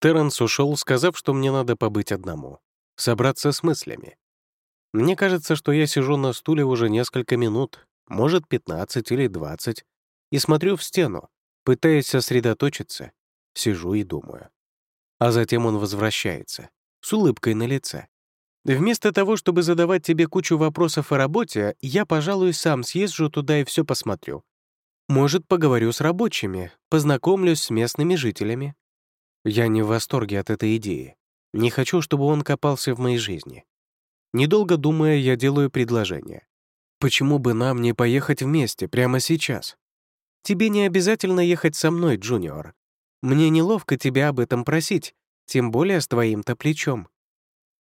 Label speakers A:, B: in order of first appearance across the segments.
A: Терренс ушел, сказав, что мне надо побыть одному, собраться с мыслями. Мне кажется, что я сижу на стуле уже несколько минут, может, 15 или 20, и смотрю в стену, пытаясь сосредоточиться, сижу и думаю. А затем он возвращается, с улыбкой на лице. Вместо того, чтобы задавать тебе кучу вопросов о работе, я, пожалуй, сам съезжу туда и все посмотрю. Может, поговорю с рабочими, познакомлюсь с местными жителями. Я не в восторге от этой идеи. Не хочу, чтобы он копался в моей жизни. Недолго думая, я делаю предложение. Почему бы нам не поехать вместе прямо сейчас? Тебе не обязательно ехать со мной, Джуниор. Мне неловко тебя об этом просить, тем более с твоим-то плечом.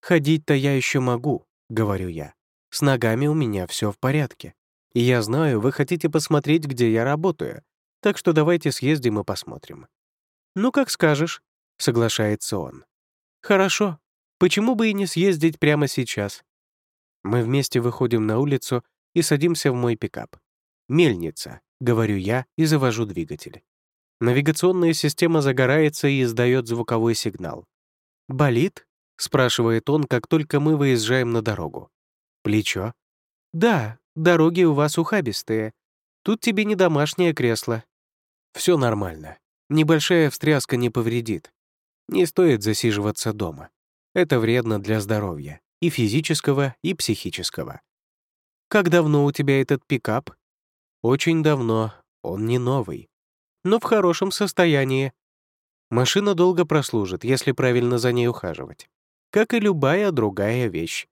A: Ходить-то я еще могу, говорю я. С ногами у меня все в порядке. И я знаю, вы хотите посмотреть, где я работаю, так что давайте съездим и посмотрим. Ну, как скажешь, соглашается он. Хорошо, Почему бы и не съездить прямо сейчас? Мы вместе выходим на улицу и садимся в мой пикап. «Мельница», — говорю я и завожу двигатель. Навигационная система загорается и издает звуковой сигнал. «Болит?» — спрашивает он, как только мы выезжаем на дорогу. «Плечо?» «Да, дороги у вас ухабистые. Тут тебе не домашнее кресло». Все нормально. Небольшая встряска не повредит. Не стоит засиживаться дома. Это вредно для здоровья, и физического, и психического. Как давно у тебя этот пикап? Очень давно, он не новый. Но в хорошем состоянии. Машина долго прослужит, если правильно за ней ухаживать. Как и любая другая вещь.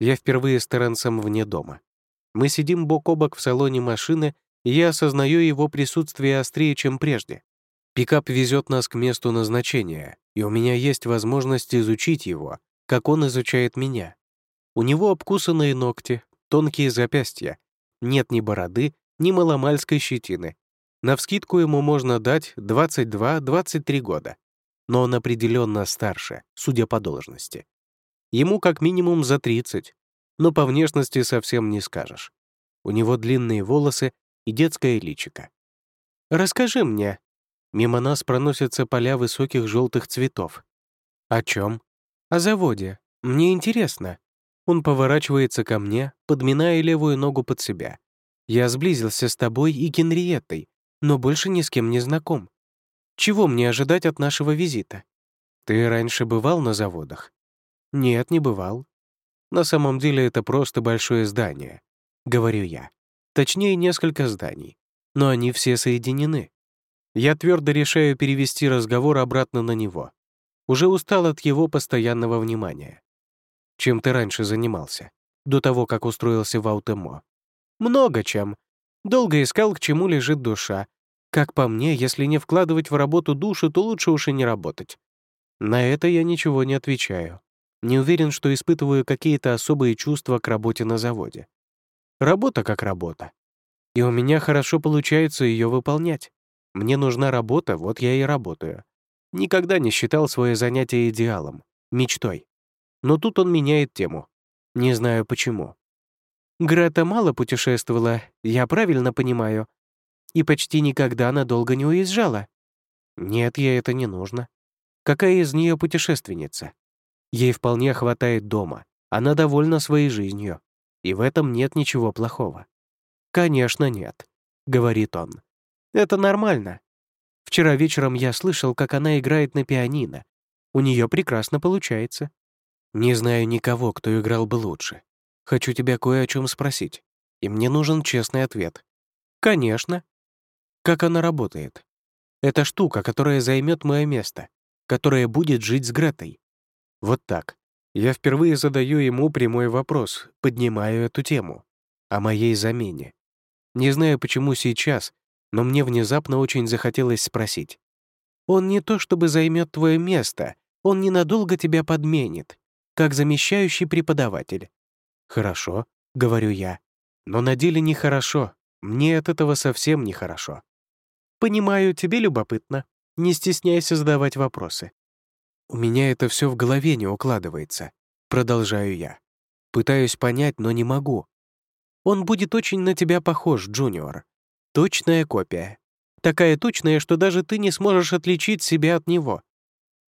A: Я впервые с Терренсом вне дома. Мы сидим бок о бок в салоне машины, и я осознаю его присутствие острее, чем прежде. Пикап везет нас к месту назначения, и у меня есть возможность изучить его, как он изучает меня. У него обкусанные ногти, тонкие запястья, нет ни бороды, ни маломальской щетины. Навскидку ему можно дать 22-23 года, но он определенно старше, судя по должности. Ему как минимум за 30, но по внешности совсем не скажешь. У него длинные волосы и детское личико. «Расскажи мне», Мимо нас проносятся поля высоких желтых цветов. О чем? О заводе. Мне интересно. Он поворачивается ко мне, подминая левую ногу под себя. Я сблизился с тобой и Генриеттой, но больше ни с кем не знаком. Чего мне ожидать от нашего визита? Ты раньше бывал на заводах? Нет, не бывал. На самом деле это просто большое здание, говорю я. Точнее, несколько зданий. Но они все соединены. Я твердо решаю перевести разговор обратно на него. Уже устал от его постоянного внимания. Чем ты раньше занимался? До того, как устроился в Аутемо? Много чем. Долго искал, к чему лежит душа. Как по мне, если не вкладывать в работу душу, то лучше уж и не работать. На это я ничего не отвечаю. Не уверен, что испытываю какие-то особые чувства к работе на заводе. Работа как работа. И у меня хорошо получается ее выполнять. Мне нужна работа, вот я и работаю. Никогда не считал свое занятие идеалом, мечтой. Но тут он меняет тему. Не знаю почему. Грета мало путешествовала, я правильно понимаю. И почти никогда надолго не уезжала. Нет, ей это не нужно. Какая из нее путешественница? Ей вполне хватает дома. Она довольна своей жизнью. И в этом нет ничего плохого. «Конечно, нет», — говорит он. Это нормально. Вчера вечером я слышал, как она играет на пианино. У нее прекрасно получается. Не знаю никого, кто играл бы лучше. Хочу тебя кое о чем спросить, и мне нужен честный ответ. Конечно. Как она работает? Это штука, которая займет мое место, которая будет жить с Гретой. Вот так. Я впервые задаю ему прямой вопрос, поднимаю эту тему. О моей замене. Не знаю, почему сейчас, но мне внезапно очень захотелось спросить. «Он не то чтобы займет твое место, он ненадолго тебя подменит, как замещающий преподаватель». «Хорошо», — говорю я, «но на деле нехорошо, мне от этого совсем нехорошо». «Понимаю, тебе любопытно. Не стесняйся задавать вопросы». «У меня это все в голове не укладывается», — продолжаю я. Пытаюсь понять, но не могу. «Он будет очень на тебя похож, Джуниор. Точная копия. Такая точная, что даже ты не сможешь отличить себя от него.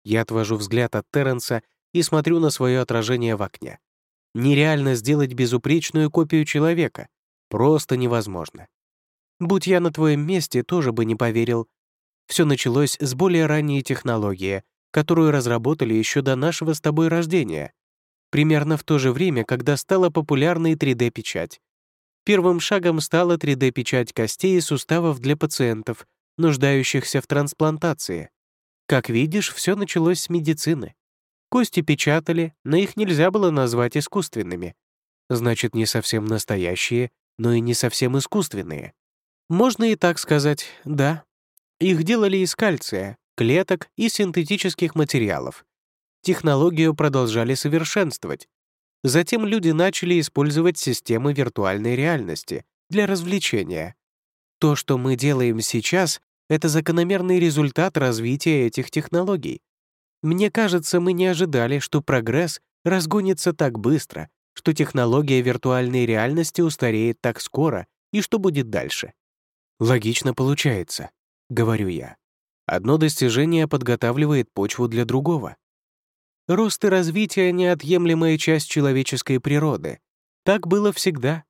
A: Я отвожу взгляд от Терренса и смотрю на свое отражение в окне. Нереально сделать безупречную копию человека. Просто невозможно. Будь я на твоем месте, тоже бы не поверил. Все началось с более ранней технологии, которую разработали еще до нашего с тобой рождения. Примерно в то же время, когда стала популярной 3D-печать. Первым шагом стала 3D-печать костей и суставов для пациентов, нуждающихся в трансплантации. Как видишь, все началось с медицины. Кости печатали, но их нельзя было назвать искусственными. Значит, не совсем настоящие, но и не совсем искусственные. Можно и так сказать, да. Их делали из кальция, клеток и синтетических материалов. Технологию продолжали совершенствовать. Затем люди начали использовать системы виртуальной реальности для развлечения. То, что мы делаем сейчас, это закономерный результат развития этих технологий. Мне кажется, мы не ожидали, что прогресс разгонится так быстро, что технология виртуальной реальности устареет так скоро и что будет дальше. Логично получается, говорю я. Одно достижение подготавливает почву для другого. Рост и развитие — неотъемлемая часть человеческой природы. Так было всегда.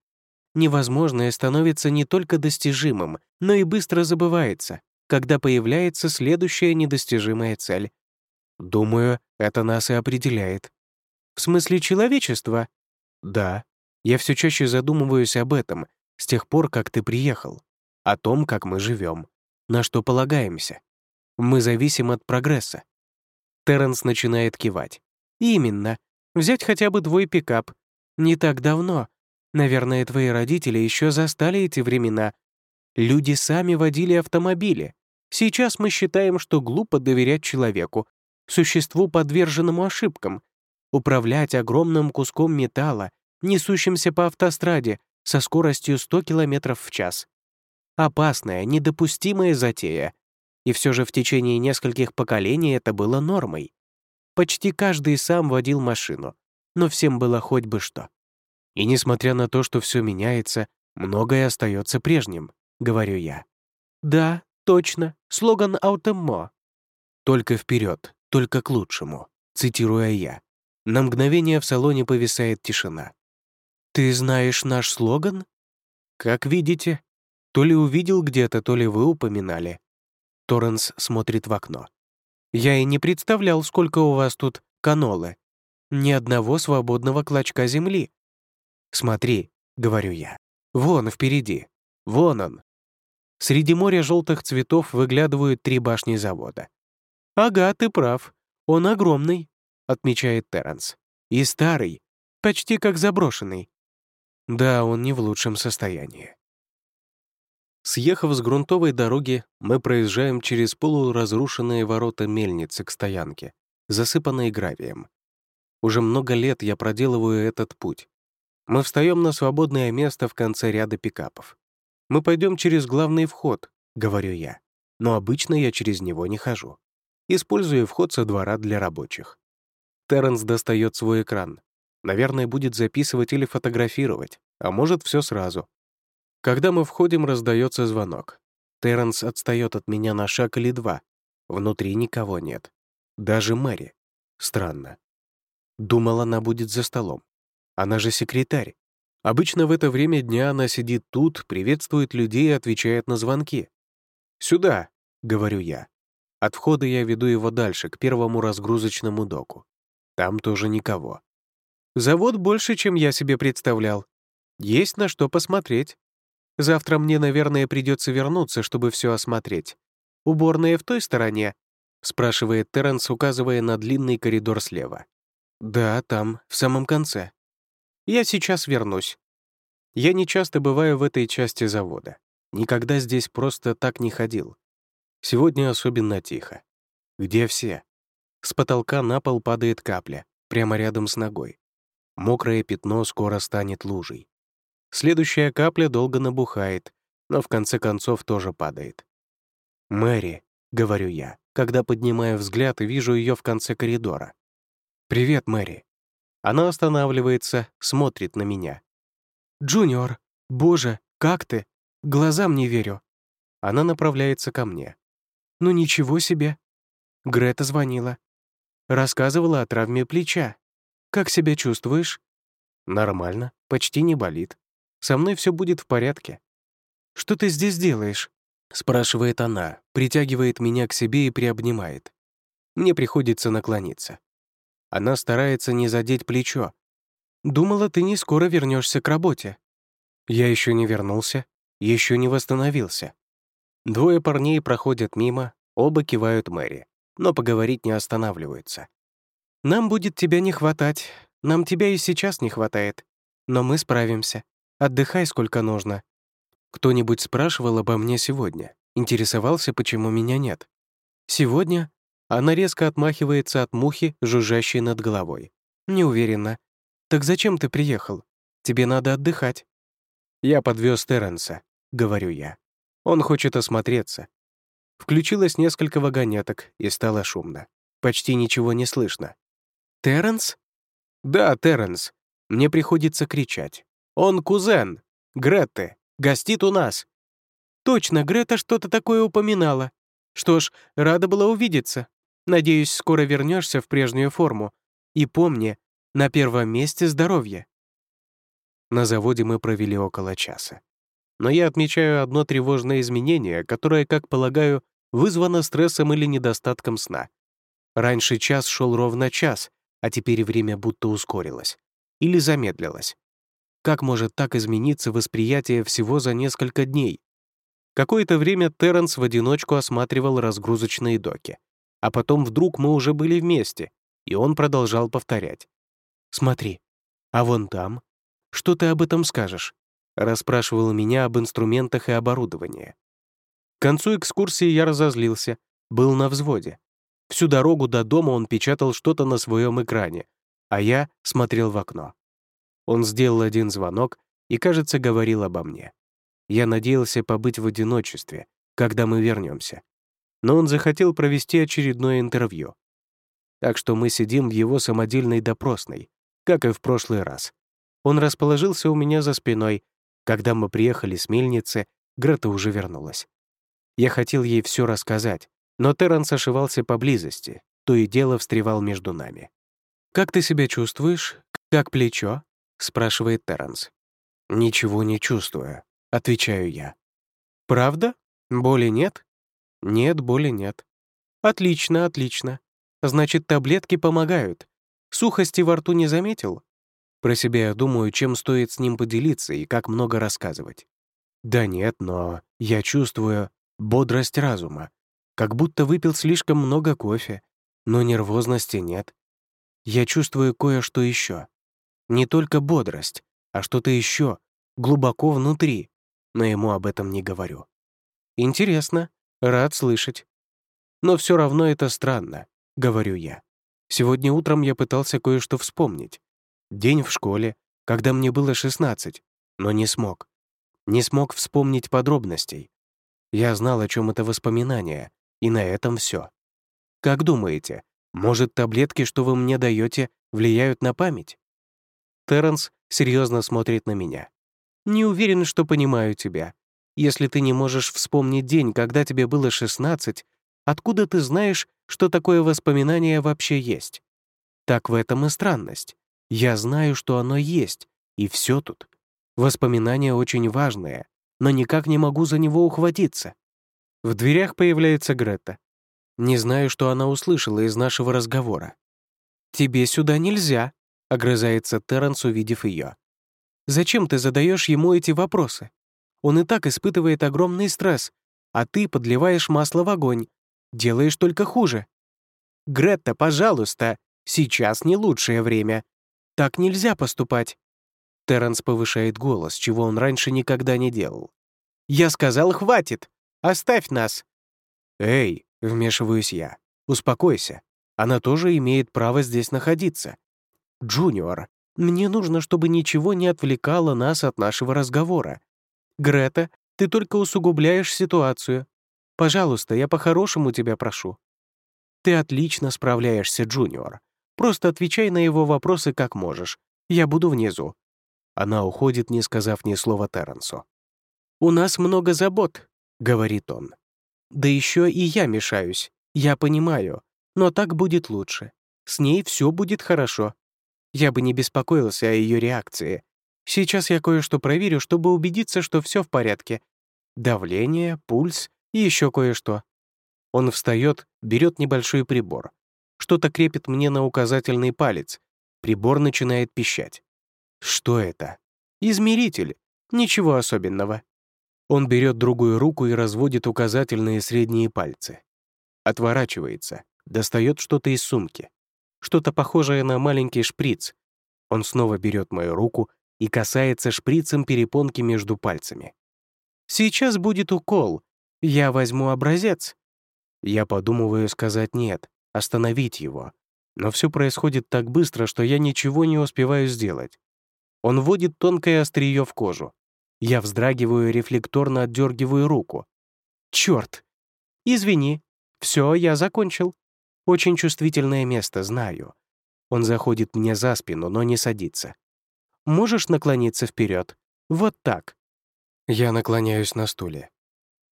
A: Невозможное становится не только достижимым, но и быстро забывается, когда появляется следующая недостижимая цель. Думаю, это нас и определяет. В смысле человечества? Да. Я все чаще задумываюсь об этом с тех пор, как ты приехал. О том, как мы живем, на что полагаемся. Мы зависим от прогресса. Терренс начинает кивать. Именно. Взять хотя бы твой пикап. Не так давно. Наверное, твои родители еще застали эти времена. Люди сами водили автомобили. Сейчас мы считаем, что глупо доверять человеку, существу, подверженному ошибкам, управлять огромным куском металла, несущимся по автостраде со скоростью 100 км в час. Опасная, недопустимая затея. И все же в течение нескольких поколений это было нормой. Почти каждый сам водил машину, но всем было хоть бы что. И несмотря на то, что все меняется, многое остается прежним, говорю я. Да, точно, слоган Аутемо. Только вперед, только к лучшему, цитируя я. На мгновение в салоне повисает тишина. «Ты знаешь наш слоган?» «Как видите. То ли увидел где-то, то ли вы упоминали». Торренс смотрит в окно. «Я и не представлял, сколько у вас тут канолы. Ни одного свободного клочка земли». «Смотри», — говорю я, — «вон впереди, вон он». Среди моря желтых цветов выглядывают три башни завода. «Ага, ты прав. Он огромный», — отмечает Терренс. «И старый, почти как заброшенный». Да, он не в лучшем состоянии. Съехав с грунтовой дороги, мы проезжаем через полуразрушенные ворота мельницы к стоянке, засыпанной гравием. Уже много лет я проделываю этот путь. Мы встаем на свободное место в конце ряда пикапов. Мы пойдем через главный вход, говорю я, но обычно я через него не хожу используя вход со двора для рабочих. Терренс достает свой экран. Наверное, будет записывать или фотографировать, а может, все сразу. Когда мы входим, раздается звонок. Терренс отстает от меня на шаг или два. Внутри никого нет. Даже Мэри. Странно. Думала, она будет за столом. Она же секретарь. Обычно в это время дня она сидит тут, приветствует людей и отвечает на звонки. «Сюда», — говорю я. От входа я веду его дальше, к первому разгрузочному доку. Там тоже никого. Завод больше, чем я себе представлял. Есть на что посмотреть. Завтра мне, наверное, придется вернуться, чтобы все осмотреть. Уборная в той стороне?» — спрашивает Терренс, указывая на длинный коридор слева. «Да, там, в самом конце. Я сейчас вернусь. Я не часто бываю в этой части завода. Никогда здесь просто так не ходил. Сегодня особенно тихо. Где все? С потолка на пол падает капля, прямо рядом с ногой. Мокрое пятно скоро станет лужей. Следующая капля долго набухает, но в конце концов тоже падает. «Мэри», — говорю я, когда поднимаю взгляд и вижу ее в конце коридора. «Привет, Мэри». Она останавливается, смотрит на меня. «Джуниор, боже, как ты? Глазам не верю». Она направляется ко мне. «Ну ничего себе!» Грета звонила.
B: Рассказывала о травме плеча. Как себя чувствуешь?»
A: «Нормально, почти не болит. Со мной все будет в порядке».
B: «Что ты здесь делаешь?» — спрашивает она, притягивает меня к себе и приобнимает. Мне приходится наклониться. Она старается не задеть плечо. «Думала, ты не скоро вернешься к работе».
A: Я еще не вернулся, еще не восстановился. Двое парней проходят мимо, оба кивают Мэри, но поговорить не останавливаются.
B: «Нам будет тебя не хватать. Нам тебя и сейчас не хватает. Но мы справимся. Отдыхай сколько нужно. Кто-нибудь спрашивал обо мне сегодня? Интересовался, почему меня нет? Сегодня она резко отмахивается от мухи, жужжащей над головой. Не уверена. Так зачем ты приехал? Тебе надо отдыхать.
A: Я подвез Терренса, говорю я. Он хочет осмотреться. Включилось несколько вагонеток, и стало шумно. Почти ничего не слышно.
B: «Терренс?»
A: «Да, Терренс. Мне приходится кричать. Он кузен. Гретты. Гостит у нас».
B: «Точно, Грета что-то такое упоминала. Что ж, рада была увидеться. Надеюсь, скоро вернешься в прежнюю форму. И помни, на первом месте здоровье».
A: На заводе мы провели около часа. Но я отмечаю одно тревожное изменение, которое, как полагаю, вызвано стрессом или недостатком сна. Раньше час шел ровно час, а теперь время будто ускорилось. Или замедлилось. Как может так измениться восприятие всего за несколько дней? Какое-то время Терренс в одиночку осматривал разгрузочные доки. А потом вдруг мы уже были вместе, и он продолжал повторять. «Смотри, а вон там? Что ты об этом скажешь?» Расспрашивал меня об инструментах и оборудовании. К концу экскурсии я разозлился, был на взводе. Всю дорогу до дома он печатал что-то на своем экране, а я смотрел в окно. Он сделал один звонок и, кажется, говорил обо мне. Я надеялся побыть в одиночестве, когда мы вернемся. Но он захотел провести очередное интервью. Так что мы сидим в его самодельной допросной, как и в прошлый раз. Он расположился у меня за спиной. Когда мы приехали с мельницы, Грета уже вернулась. Я хотел ей все рассказать, но Терренс ошивался поблизости, то и дело встревал между нами.
B: «Как ты себя чувствуешь? Как плечо?» — спрашивает Терренс.
A: «Ничего не чувствую», — отвечаю я.
B: «Правда? Боли нет?»
A: «Нет, боли нет».
B: «Отлично, отлично. Значит, таблетки помогают. Сухости во рту не заметил?»
A: Про себя я думаю, чем стоит с ним поделиться и как много рассказывать. Да нет, но я чувствую бодрость разума, как будто выпил слишком много кофе, но нервозности нет. Я чувствую кое-что еще. Не только бодрость, а что-то еще, глубоко внутри, но ему об этом не говорю.
B: Интересно, рад слышать.
A: Но все равно это странно, говорю я. Сегодня утром я пытался кое-что вспомнить. День в школе, когда мне было 16, но не смог. Не смог вспомнить подробностей. Я знал, о чем это воспоминание, и на этом все. Как думаете, может, таблетки, что вы мне даете, влияют на память? Терренс серьезно смотрит на меня.
B: «Не уверен, что понимаю тебя. Если ты не можешь вспомнить день, когда тебе было 16, откуда ты знаешь, что такое воспоминание вообще есть? Так в этом и странность. Я знаю, что оно есть, и все тут. Воспоминание очень важное, но никак не могу за него ухватиться. В дверях появляется Грета. Не знаю, что она услышала из нашего разговора. «Тебе сюда нельзя», — огрызается Терренс, увидев ее. «Зачем ты задаешь ему эти вопросы? Он и так испытывает огромный стресс, а ты подливаешь масло в огонь. Делаешь только хуже». «Гретта, пожалуйста, сейчас не лучшее время. Так нельзя поступать». Терренс повышает голос, чего он раньше никогда не делал. «Я сказал, хватит! Оставь нас!»
A: «Эй!» — вмешиваюсь я. «Успокойся. Она тоже имеет право здесь находиться. Джуниор, мне нужно, чтобы ничего не отвлекало нас от нашего разговора.
B: Грета, ты только усугубляешь ситуацию. Пожалуйста, я по-хорошему тебя прошу». «Ты отлично справляешься, Джуниор. Просто отвечай на его вопросы как можешь. Я буду внизу».
A: Она уходит, не сказав ни слова Терренсу.
B: «У нас много забот», — говорит он. «Да еще и я мешаюсь. Я понимаю. Но так будет лучше. С ней все будет хорошо. Я бы не беспокоился о ее реакции. Сейчас я кое-что проверю, чтобы убедиться, что все в порядке. Давление, пульс и еще кое-что. Он встает, берет небольшой прибор. Что-то крепит мне на указательный палец. Прибор начинает пищать. Что это? Измеритель. Ничего особенного. Он берет другую руку и разводит указательные и средние пальцы. Отворачивается, достает что-то из сумки. Что-то похожее на маленький шприц. Он снова берет мою руку и касается шприцем перепонки между пальцами. «Сейчас будет укол. Я возьму образец». Я подумываю сказать «нет», остановить его. Но все происходит так быстро, что я ничего не успеваю сделать. Он вводит тонкое острие в кожу. Я вздрагиваю и рефлекторно отдергиваю руку. Черт! Извини. Все, я закончил. Очень чувствительное место, знаю. Он заходит мне за спину, но не садится. Можешь наклониться вперед? Вот так. Я наклоняюсь на стуле.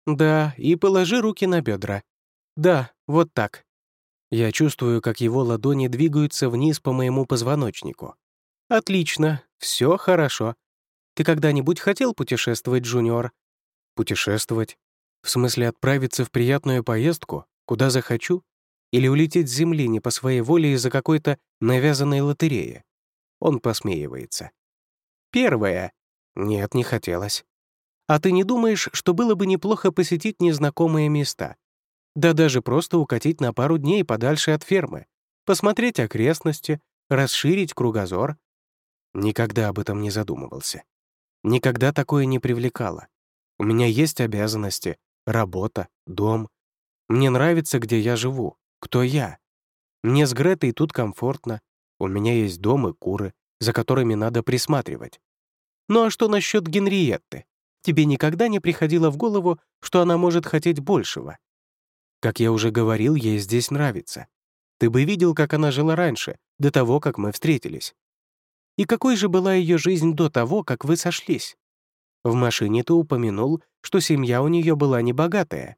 B: Да, и положи руки на бедра. Да, вот так. Я чувствую, как его ладони двигаются вниз по моему позвоночнику. Отлично, все хорошо. Ты когда-нибудь хотел путешествовать, Джуниор? Путешествовать? В смысле отправиться в приятную поездку, куда захочу? Или улететь с Земли не по своей воле из-за какой-то навязанной лотереи? Он посмеивается. Первое. Нет, не хотелось. А ты не думаешь, что было бы неплохо посетить незнакомые места? Да даже просто укатить на пару дней подальше от фермы, посмотреть окрестности, расширить кругозор? Никогда об этом не задумывался. Никогда такое не привлекало. У меня есть обязанности, работа, дом. Мне нравится, где я живу, кто я. Мне с Гретой тут комфортно. У меня есть дом и куры, за которыми надо присматривать. Ну а что насчет Генриетты? Тебе никогда не приходило в голову, что она может хотеть большего? Как я уже говорил, ей здесь нравится. Ты бы видел, как она жила раньше, до того, как мы встретились. И какой же была ее жизнь до того, как вы сошлись? В машине ты упомянул, что семья у нее была небогатая.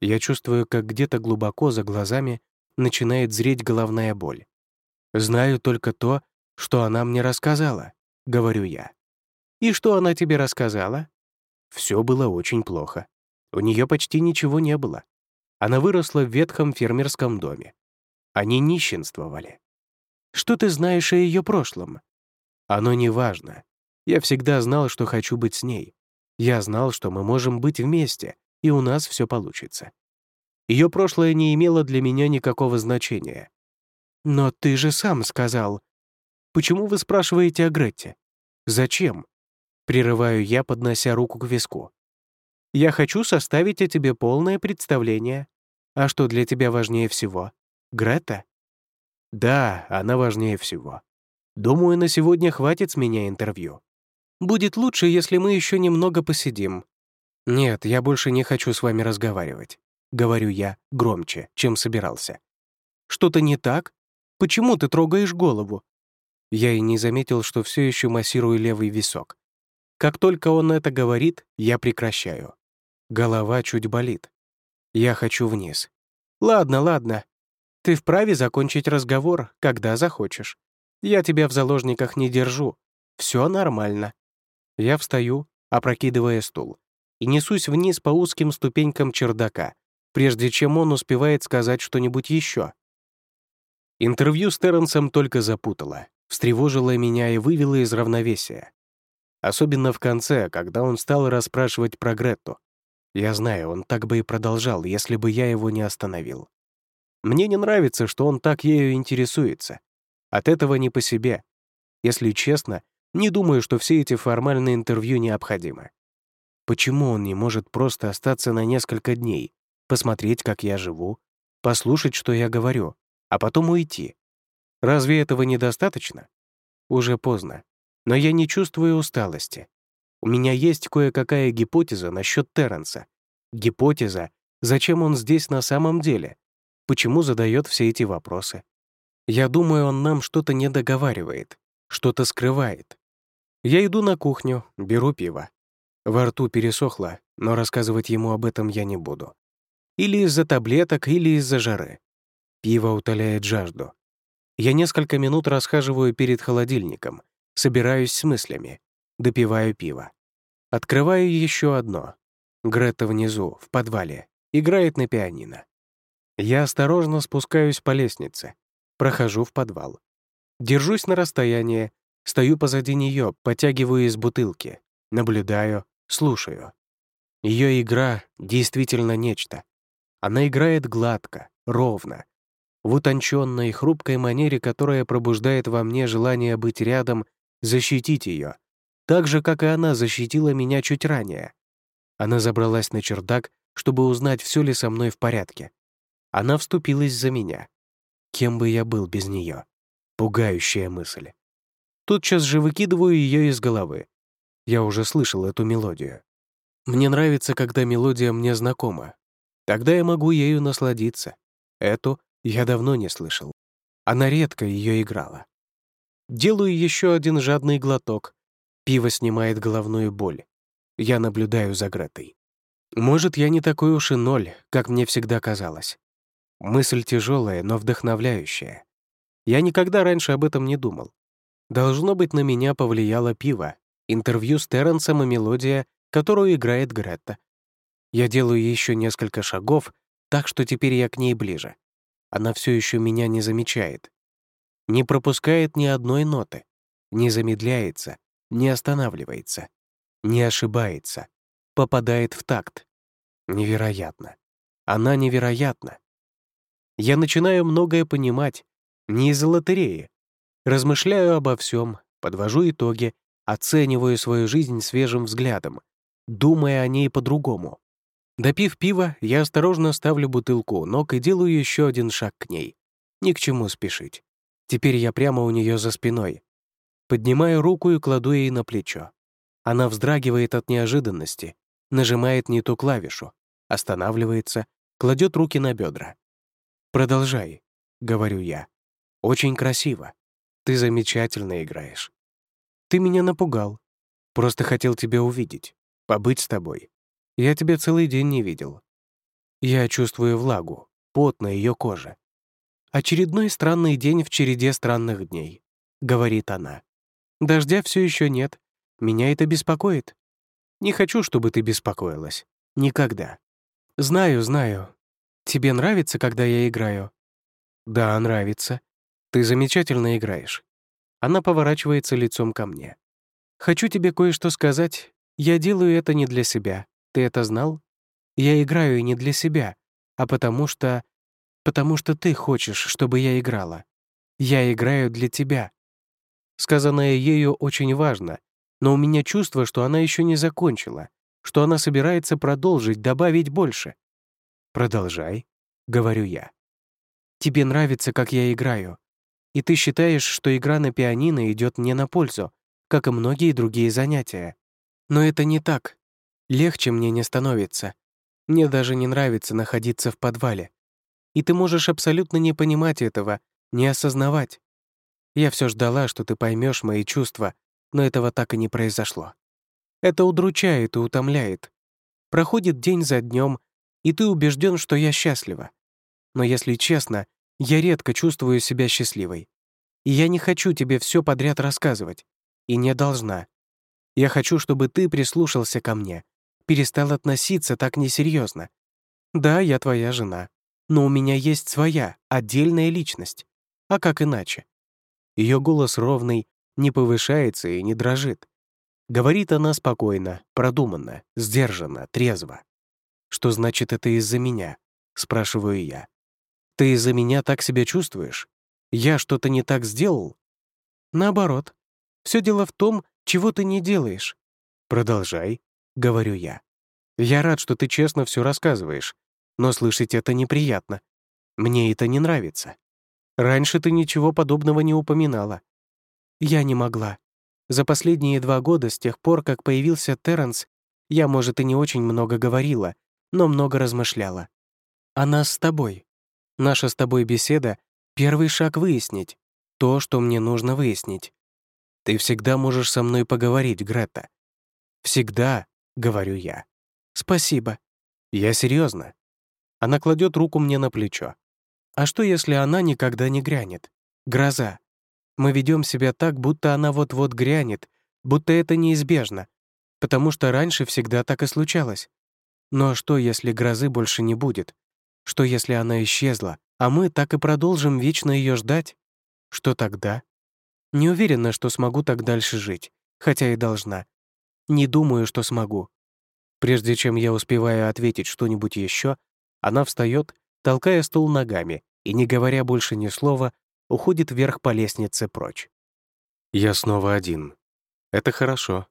B: Я чувствую, как где-то глубоко за глазами начинает зреть головная боль. Знаю только то, что она мне рассказала, говорю я. И что она тебе рассказала? Все было очень плохо. У нее почти ничего не было. Она выросла в ветхом фермерском доме. Они нищенствовали. Что ты знаешь о ее прошлом? Оно не важно. Я всегда знал, что хочу быть с ней. Я знал, что мы можем быть вместе, и у нас все получится. Ее прошлое не имело для меня никакого значения. Но ты же сам сказал. Почему вы спрашиваете о Гретте? Зачем? Прерываю я, поднося руку к виску. Я хочу составить о тебе полное представление. А что для тебя важнее всего? Грета? Да, она важнее всего. Думаю, на сегодня хватит с меня интервью. Будет лучше, если мы еще немного посидим. Нет, я больше не хочу с вами разговаривать. Говорю я громче, чем собирался. Что-то не так? Почему ты трогаешь голову? Я и не заметил, что все еще массирую левый висок. Как только он это говорит, я прекращаю. Голова чуть болит. Я хочу вниз. Ладно, ладно. Ты вправе закончить разговор, когда захочешь. Я тебя в заложниках не держу. Все нормально. Я встаю, опрокидывая стул, и несусь вниз по узким ступенькам чердака, прежде чем он успевает сказать что-нибудь еще. Интервью с Терренсом только запутало, встревожило меня и вывело из равновесия. Особенно в конце, когда он стал расспрашивать про Гретту. Я знаю, он так бы и продолжал, если бы я его не остановил. Мне не нравится, что он так ею интересуется. От этого не по себе. Если честно, не думаю, что все эти формальные интервью необходимы. Почему он не может просто остаться на несколько дней, посмотреть, как я живу, послушать, что я говорю, а потом уйти? Разве этого недостаточно? Уже поздно. Но я не чувствую усталости. У меня есть кое-какая гипотеза насчет Терренса. Гипотеза, зачем он здесь на самом деле, почему задает все эти вопросы. Я думаю, он нам что-то не договаривает, что-то скрывает. Я иду на кухню, беру пиво. Во рту пересохло, но рассказывать ему об этом я не буду. Или из-за таблеток, или из-за жары. Пиво утоляет жажду.
A: Я несколько минут расхаживаю перед холодильником, собираюсь с мыслями, допиваю пиво. Открываю еще одно. Грета внизу, в подвале, играет на пианино. Я осторожно спускаюсь по лестнице, прохожу в подвал. Держусь на расстоянии, стою позади нее, потягиваю из бутылки, наблюдаю, слушаю. Ее игра действительно нечто. Она играет гладко, ровно, в утонченной, хрупкой манере, которая пробуждает во мне желание быть рядом, защитить ее, так же, как и она защитила меня чуть ранее. Она забралась на чердак, чтобы узнать, все ли со мной в порядке. Она вступилась за меня. Кем бы я был без нее? Пугающая мысль. Сейчас же выкидываю ее из головы. Я уже слышал эту мелодию. Мне нравится, когда мелодия мне знакома. Тогда я могу ею насладиться. Эту я давно не слышал. Она редко ее играла. Делаю еще один жадный глоток. Пиво снимает головную боль. Я наблюдаю за Гретой. Может, я не такой уж и ноль, как мне всегда казалось. Мысль тяжелая, но вдохновляющая. Я никогда раньше об этом не думал. Должно быть, на меня повлияло пиво, интервью с Терренсом и мелодия, которую играет Гретта. Я делаю еще несколько шагов, так что теперь я к ней ближе. Она все еще меня не замечает. Не пропускает ни одной ноты, не замедляется, не останавливается не ошибается, попадает в такт. Невероятно. Она невероятна. Я начинаю многое понимать, не из-за лотереи. Размышляю обо всем, подвожу итоги, оцениваю свою жизнь свежим взглядом, думая о ней по-другому. Допив пива, я осторожно ставлю бутылку у ног и делаю еще один шаг к ней. Ни к чему спешить. Теперь я прямо у нее за спиной. Поднимаю руку и кладу ей на плечо. Она вздрагивает от неожиданности, нажимает не ту клавишу, останавливается, кладет руки на бедра. «Продолжай», — говорю я. «Очень красиво. Ты замечательно играешь. Ты меня напугал. Просто хотел тебя увидеть, побыть с тобой. Я тебя целый день не видел. Я чувствую влагу, пот на ее коже. Очередной странный день в череде странных дней», — говорит она. «Дождя все еще нет, меня это беспокоит. Не хочу, чтобы ты беспокоилась. Никогда. Знаю, знаю. Тебе нравится, когда я играю? Да, нравится. Ты замечательно играешь. Она поворачивается лицом ко мне. Хочу тебе кое-что сказать. Я делаю это не для себя. Ты это знал? Я играю и не для себя, а потому что... Потому что ты хочешь, чтобы я играла. Я играю для тебя. Сказанное ею очень важно, но у меня чувство, что она еще не закончила, что она собирается продолжить, добавить больше. «Продолжай», — говорю я. «Тебе нравится, как я играю, и ты считаешь, что игра на пианино идет мне на пользу, как и многие другие занятия. Но это не так. Легче мне не становится. Мне даже не нравится находиться в подвале. И ты можешь абсолютно не понимать этого, не осознавать. Я все ждала, что ты поймешь мои чувства, но этого так и не произошло. Это удручает и утомляет. Проходит день за днем, и ты убежден, что я счастлива. Но если честно, я редко чувствую себя счастливой. И я не хочу тебе все подряд рассказывать. И не должна. Я хочу, чтобы ты прислушался ко мне, перестал относиться так несерьезно. Да, я твоя жена, но у меня есть своя, отдельная личность. А как иначе? Ее голос ровный, не повышается и не дрожит. Говорит она спокойно, продуманно, сдержанно, трезво. «Что значит это из-за меня?» — спрашиваю я. «Ты из-за меня так себя чувствуешь? Я что-то не так сделал?» «Наоборот. Все дело в том, чего ты не делаешь». «Продолжай», — говорю я. «Я рад, что ты честно все рассказываешь, но слышать это неприятно. Мне это не нравится. Раньше ты ничего подобного не упоминала. Я не могла. За последние два года, с тех пор, как появился Терренс, я, может, и не очень много говорила, но много размышляла. А нас с тобой. Наша с тобой беседа — первый шаг выяснить. То, что мне нужно выяснить. Ты всегда можешь со мной поговорить, Грета. Всегда, — говорю я. Спасибо. Я серьезно. Она кладет руку мне на плечо. А что, если она никогда не грянет?
B: Гроза. Мы ведем себя так, будто она вот-вот грянет, будто это неизбежно, потому что раньше всегда так и случалось. Но что, если грозы больше не будет? Что, если она исчезла, а мы так и продолжим вечно ее ждать? Что тогда? Не уверена, что смогу так дальше жить, хотя и должна. Не думаю, что смогу. Прежде чем я успеваю ответить что-нибудь еще, она встает, толкая стул ногами, и, не говоря больше ни слова, уходит вверх по лестнице прочь.
A: Я снова один. Это хорошо.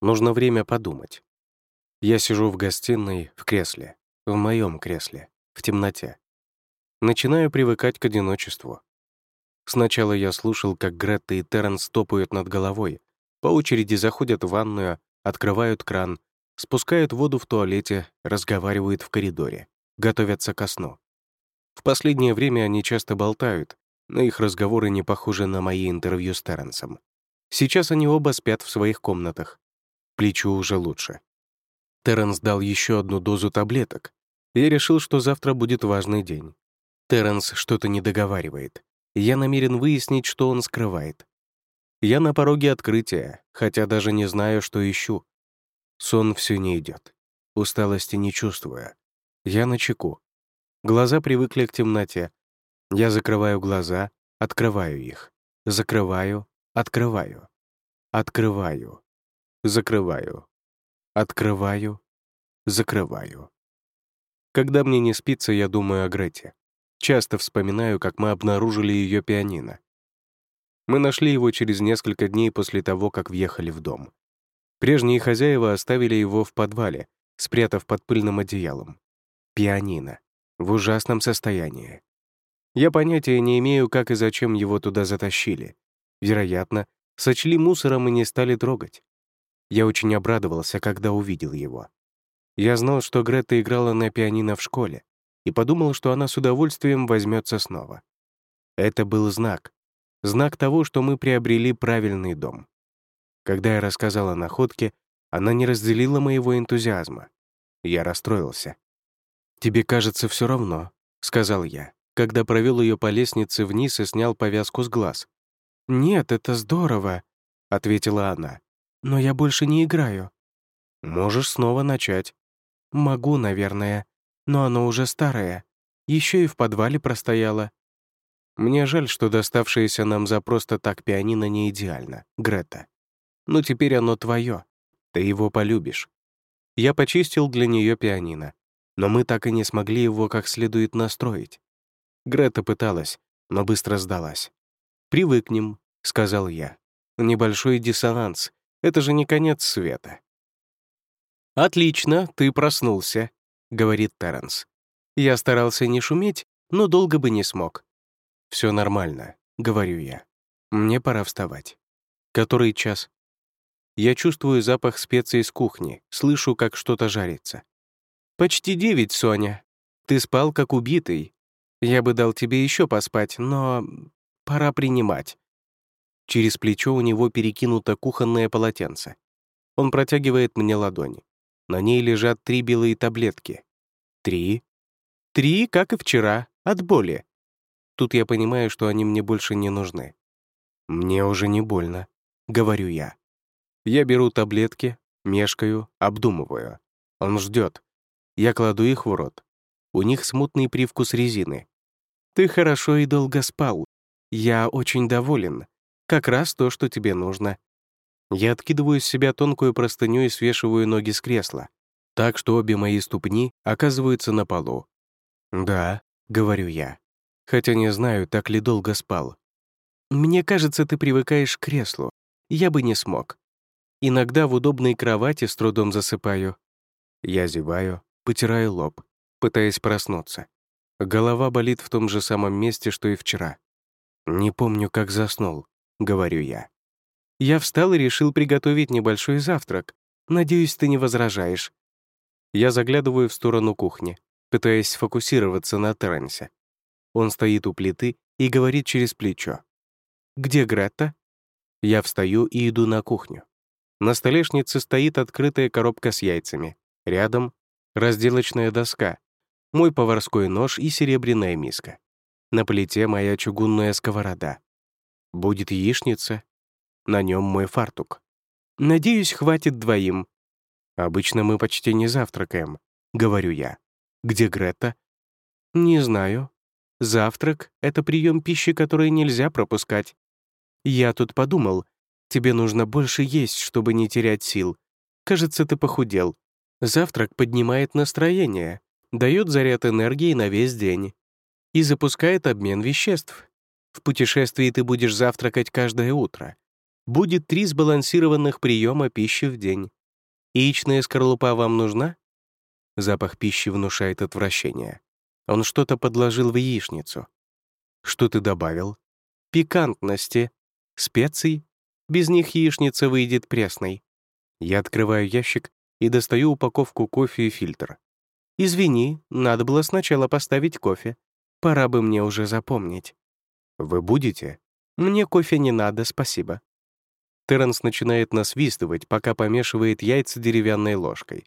A: Нужно время подумать. Я сижу в гостиной, в кресле, в моем кресле, в темноте. Начинаю привыкать к одиночеству. Сначала я слушал, как Гретта и Терренс топают над головой, по очереди заходят в ванную, открывают кран, спускают воду в туалете, разговаривают в коридоре, готовятся ко сну. В последнее время они часто болтают, но их разговоры не похожи на мои интервью с Терренсом. Сейчас они оба спят в своих комнатах. Плечу уже лучше. Терренс дал еще одну дозу таблеток. Я решил, что завтра будет важный день. Терренс что-то не договаривает. Я намерен выяснить, что он скрывает. Я на пороге открытия, хотя даже не знаю, что ищу. Сон все не идет. Усталости не чувствую. Я на чеку. Глаза привыкли к темноте. Я закрываю глаза, открываю их. Закрываю, открываю. Открываю. Закрываю. Открываю. Закрываю. Когда мне не спится, я думаю о Грете. Часто вспоминаю, как мы обнаружили ее пианино. Мы нашли его через несколько дней после того, как въехали в дом. Прежние хозяева оставили его в подвале, спрятав под пыльным одеялом. Пианино. В ужасном состоянии. Я понятия не имею, как и зачем его туда затащили. Вероятно, сочли мусором и не стали трогать. Я очень обрадовался, когда увидел его. Я знал, что Грета играла на пианино в школе, и подумал, что она с удовольствием возьмется снова. Это был знак. Знак того, что мы приобрели правильный дом. Когда я рассказал о находке, она не разделила моего энтузиазма. Я расстроился. «Тебе кажется все равно», — сказал я, когда провел ее по лестнице вниз и снял повязку с глаз. «Нет, это здорово», — ответила она. «Но я больше не играю». «Можешь снова начать». «Могу, наверное но оно уже старое. Еще и в подвале простояло. Мне жаль, что доставшееся нам за просто так пианино не идеально, Грета. Но теперь оно твое. Ты его полюбишь. Я почистил для нее пианино, но мы так и не смогли его как следует настроить. Грета пыталась, но быстро сдалась. «Привыкнем», — сказал я. «Небольшой диссонанс. Это же не конец света». «Отлично, ты проснулся», говорит Терренс. Я старался не шуметь, но долго бы не смог. Все нормально, говорю я. Мне пора вставать. Который час? Я чувствую запах специй из кухни, слышу, как что-то жарится. «Почти девять, Соня. Ты спал, как убитый. Я бы дал тебе еще поспать, но пора принимать». Через плечо у него перекинуто кухонное полотенце. Он протягивает мне ладони. На ней лежат три белые таблетки. Три. Три, как и вчера, от боли. Тут я понимаю, что они мне больше не нужны. Мне уже не больно, говорю я. Я беру таблетки, мешкаю, обдумываю. Он ждет. Я кладу их в рот. У них смутный привкус резины. Ты хорошо и долго спал. Я очень доволен. Как раз то, что тебе нужно. Я откидываю с себя тонкую простыню и свешиваю ноги с кресла, так что обе мои ступни оказываются на полу. «Да», — говорю я, хотя не знаю, так ли долго спал. «Мне кажется, ты привыкаешь к креслу. Я бы не смог. Иногда в удобной кровати с трудом засыпаю». Я зеваю, потираю лоб, пытаясь проснуться. Голова болит в том же самом месте, что и вчера. «Не помню, как заснул», — говорю я. Я встал и решил приготовить небольшой завтрак. Надеюсь, ты не возражаешь. Я заглядываю в сторону кухни, пытаясь сфокусироваться на Терренсе. Он стоит у плиты и говорит через плечо. «Где Гретта?» Я встаю и иду на кухню. На столешнице стоит открытая коробка с яйцами. Рядом — разделочная доска, мой поварской нож и серебряная миска. На плите моя чугунная сковорода. Будет яичница. На нем мой фартук. Надеюсь, хватит двоим. Обычно мы почти не завтракаем, говорю я. Где Грета? Не знаю. Завтрак — это прием пищи, который нельзя пропускать. Я тут подумал, тебе нужно больше есть, чтобы не терять сил. Кажется, ты похудел. Завтрак поднимает настроение, дает заряд энергии на весь день и запускает обмен веществ. В путешествии ты будешь завтракать каждое утро. Будет три сбалансированных приема пищи в день. Яичная скорлупа вам нужна? Запах пищи внушает отвращение. Он что-то подложил в яичницу. Что ты добавил? Пикантности. Специй. Без них яичница выйдет пресной. Я открываю ящик и достаю упаковку кофе и фильтр. «Извини, надо было сначала поставить кофе. Пора бы мне уже запомнить». «Вы будете?» «Мне кофе не надо, спасибо». Терренс начинает насвистывать, пока помешивает яйца деревянной ложкой.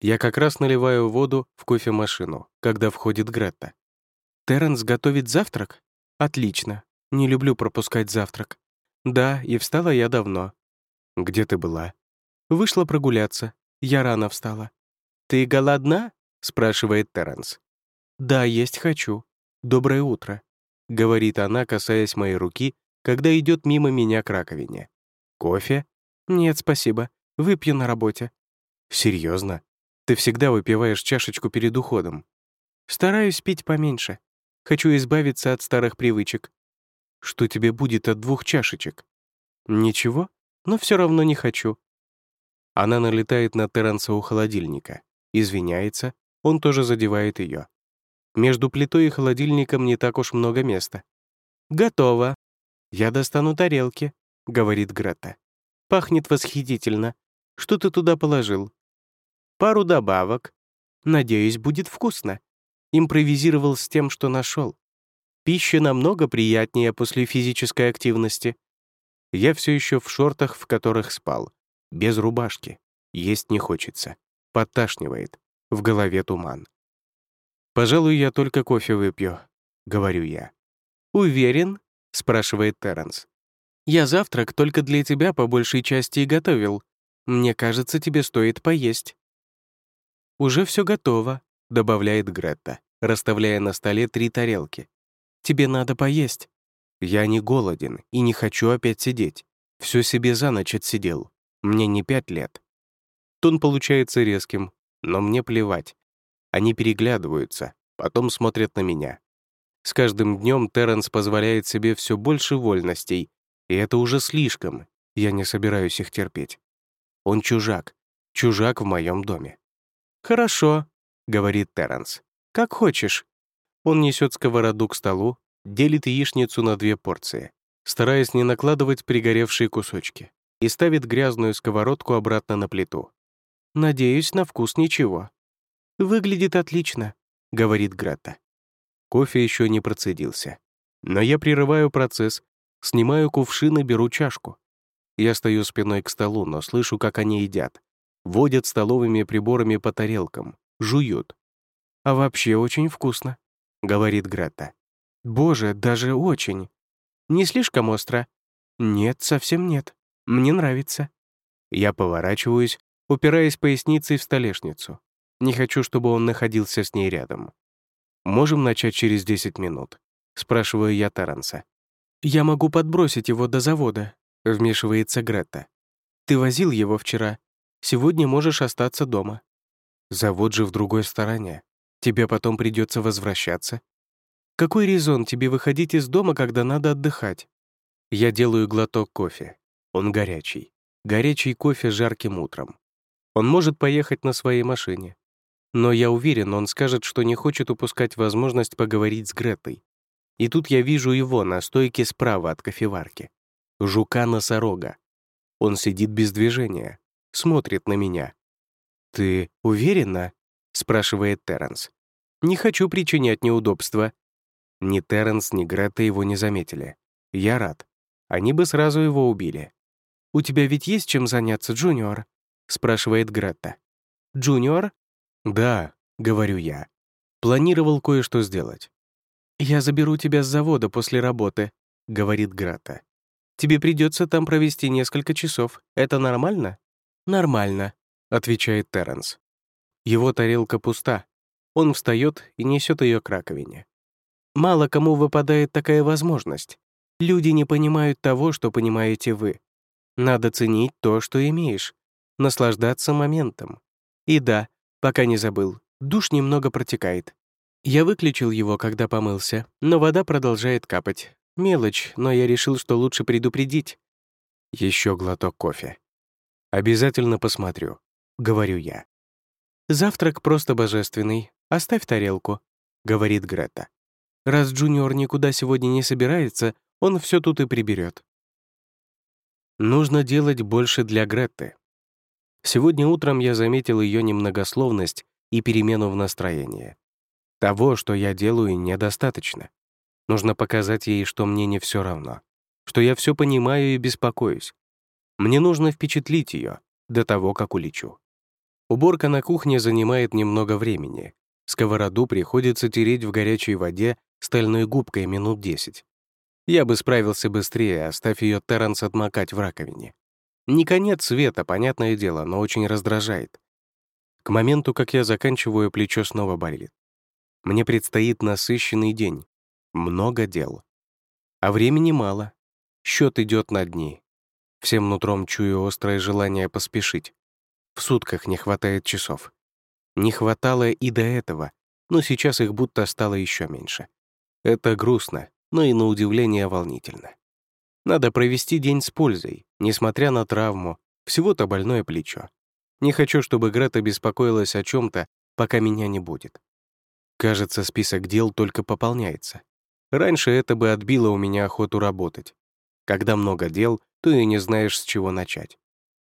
A: Я как раз наливаю воду в кофемашину, когда входит Гретта. «Терренс готовит завтрак? Отлично. Не люблю пропускать завтрак. Да, и встала я давно. Где ты была? Вышла прогуляться. Я рано встала. «Ты голодна?» — спрашивает Терренс. «Да, есть хочу. Доброе утро», — говорит она, касаясь моей руки, когда идет мимо меня к раковине. «Кофе?» «Нет, спасибо. Выпью на работе». Серьезно? Ты всегда выпиваешь чашечку перед уходом. Стараюсь пить поменьше. Хочу избавиться от старых привычек. Что тебе будет от двух чашечек? Ничего, но все равно не хочу. Она налетает на Терренса у холодильника, извиняется, он тоже задевает ее. Между плитой и холодильником не так уж много места. «Готово. Я достану тарелки», — говорит Грета. «Пахнет восхитительно. Что ты туда положил?» «Пару добавок. Надеюсь, будет вкусно». Импровизировал с тем, что нашел. Пища намного приятнее после физической активности. Я все еще в шортах, в которых спал. Без рубашки. Есть не хочется. Подташнивает. В голове туман. «Пожалуй, я только кофе выпью», — говорю я. «Уверен?» — спрашивает Терренс. «Я завтрак только для тебя по большей части и готовил. Мне кажется, тебе стоит поесть». «Уже все готово», — добавляет Гретта, расставляя на столе три тарелки. «Тебе надо поесть». «Я не голоден и не хочу опять сидеть. Все себе за ночь отсидел. Мне не пять лет. Тон получается резким, но мне плевать. Они переглядываются, потом смотрят на меня. С каждым днем Терренс позволяет себе все больше вольностей, и это уже слишком, я не собираюсь их терпеть. Он чужак, чужак в моем доме. «Хорошо», — говорит Терренс, — «как хочешь». Он несет сковороду к столу, делит яичницу на две порции, стараясь не накладывать пригоревшие кусочки и ставит грязную сковородку обратно на плиту. «Надеюсь, на вкус ничего». «Выглядит отлично», — говорит Грата. Кофе еще не процедился. Но я прерываю процесс, снимаю кувшин и беру чашку. Я стою спиной к столу, но слышу, как они едят. Водят столовыми приборами по тарелкам, жуют. «А вообще очень вкусно», — говорит Грата. «Боже, даже очень. Не слишком остро?» «Нет, совсем нет». Мне нравится». Я поворачиваюсь, упираясь поясницей в столешницу. Не хочу, чтобы он находился с ней рядом. «Можем начать через 10 минут?» — спрашиваю я Таранса. «Я могу подбросить его до завода», — вмешивается Гретта. «Ты возил его вчера. Сегодня можешь остаться дома». «Завод же в другой стороне. Тебе потом придется возвращаться». «Какой резон тебе выходить из дома, когда надо отдыхать?» Я делаю глоток кофе. Он горячий. Горячий кофе жарким утром. Он может поехать на своей машине. Но я уверен, он скажет, что не хочет упускать возможность поговорить с Гретой. И тут я вижу его на стойке справа от кофеварки. Жука-носорога. Он сидит без движения, смотрит на меня. «Ты уверена?» — спрашивает Терренс. «Не хочу причинять неудобства». Ни Терренс, ни Грета его не заметили. Я рад. Они бы сразу его убили. «У тебя ведь есть чем заняться, Джуниор?» — спрашивает Грета. «Джуниор?» «Да», — говорю я. Планировал кое-что сделать.
B: «Я заберу тебя с завода после работы», — говорит Грата. «Тебе придется там провести несколько часов. Это нормально?» «Нормально», — отвечает Терренс. Его тарелка пуста. Он встает и несет ее к раковине. Мало кому выпадает такая возможность. Люди не понимают того, что понимаете вы. Надо ценить то, что имеешь, наслаждаться моментом. И да, пока не забыл, душ немного протекает. Я выключил его, когда помылся, но вода продолжает капать. Мелочь, но я решил, что лучше предупредить.
A: Еще глоток кофе. «Обязательно посмотрю», — говорю я.
B: «Завтрак просто божественный. Оставь тарелку», — говорит Грета. «Раз Джуниор никуда сегодня не собирается, он все тут и приберет.
A: Нужно делать больше для Гретты. Сегодня утром я заметил ее немногословность и перемену в настроении. Того, что я делаю, недостаточно. Нужно показать ей, что мне не все равно, что я все понимаю и беспокоюсь. Мне нужно впечатлить ее до того, как улечу. Уборка на кухне занимает немного времени. Сковороду приходится тереть в горячей воде стальной губкой минут 10. Я бы справился быстрее, оставь ее Терренс отмокать в раковине. Не конец света, понятное дело, но очень раздражает. К моменту, как я заканчиваю, плечо снова болит. Мне предстоит насыщенный день. Много дел. А времени мало. Счет идет на дни. Всем нутром чую острое желание поспешить. В сутках не хватает часов. Не хватало и до этого, но сейчас их будто стало еще меньше. Это грустно, но и на удивление волнительно. Надо провести день с пользой, несмотря на травму, всего-то больное плечо. Не хочу, чтобы Грета беспокоилась о чем то пока меня не будет. Кажется, список дел только пополняется. Раньше это бы отбило у меня охоту работать. Когда много дел, то и не знаешь, с чего начать.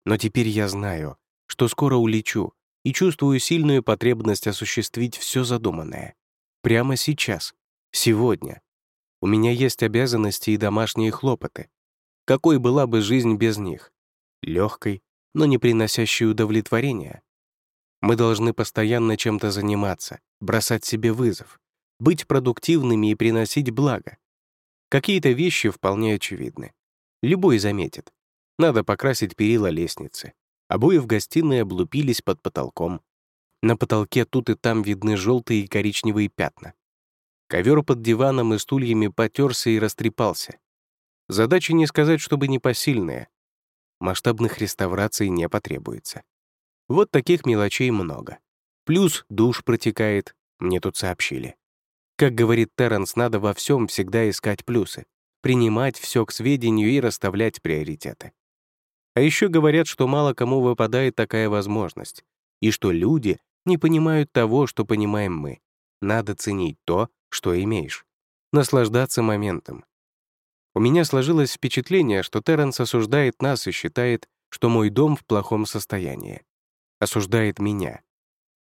A: Но теперь я знаю, что скоро улечу, и чувствую сильную потребность осуществить все задуманное. Прямо сейчас, сегодня, у меня есть обязанности и домашние хлопоты. Какой была бы жизнь без них? Легкой, но не приносящей удовлетворения. Мы должны постоянно чем-то заниматься, бросать себе вызов, быть продуктивными и приносить благо. Какие-то вещи вполне очевидны. Любой заметит. Надо покрасить перила лестницы. Обои в гостиной облупились под потолком. На потолке тут и там видны желтые и коричневые пятна. Ковер под диваном и стульями потерся и растрепался. Задача не сказать, чтобы непосильная. Масштабных реставраций не потребуется. Вот таких мелочей много. Плюс душ протекает, мне тут сообщили. Как говорит Терренс, надо во всем всегда искать плюсы, принимать все к сведению и расставлять приоритеты. А еще говорят, что мало кому выпадает такая возможность, и что люди не понимают того, что понимаем мы. Надо ценить то, что имеешь. Наслаждаться моментом. У меня сложилось впечатление, что Терренс осуждает нас и считает, что мой дом в плохом состоянии. Осуждает меня.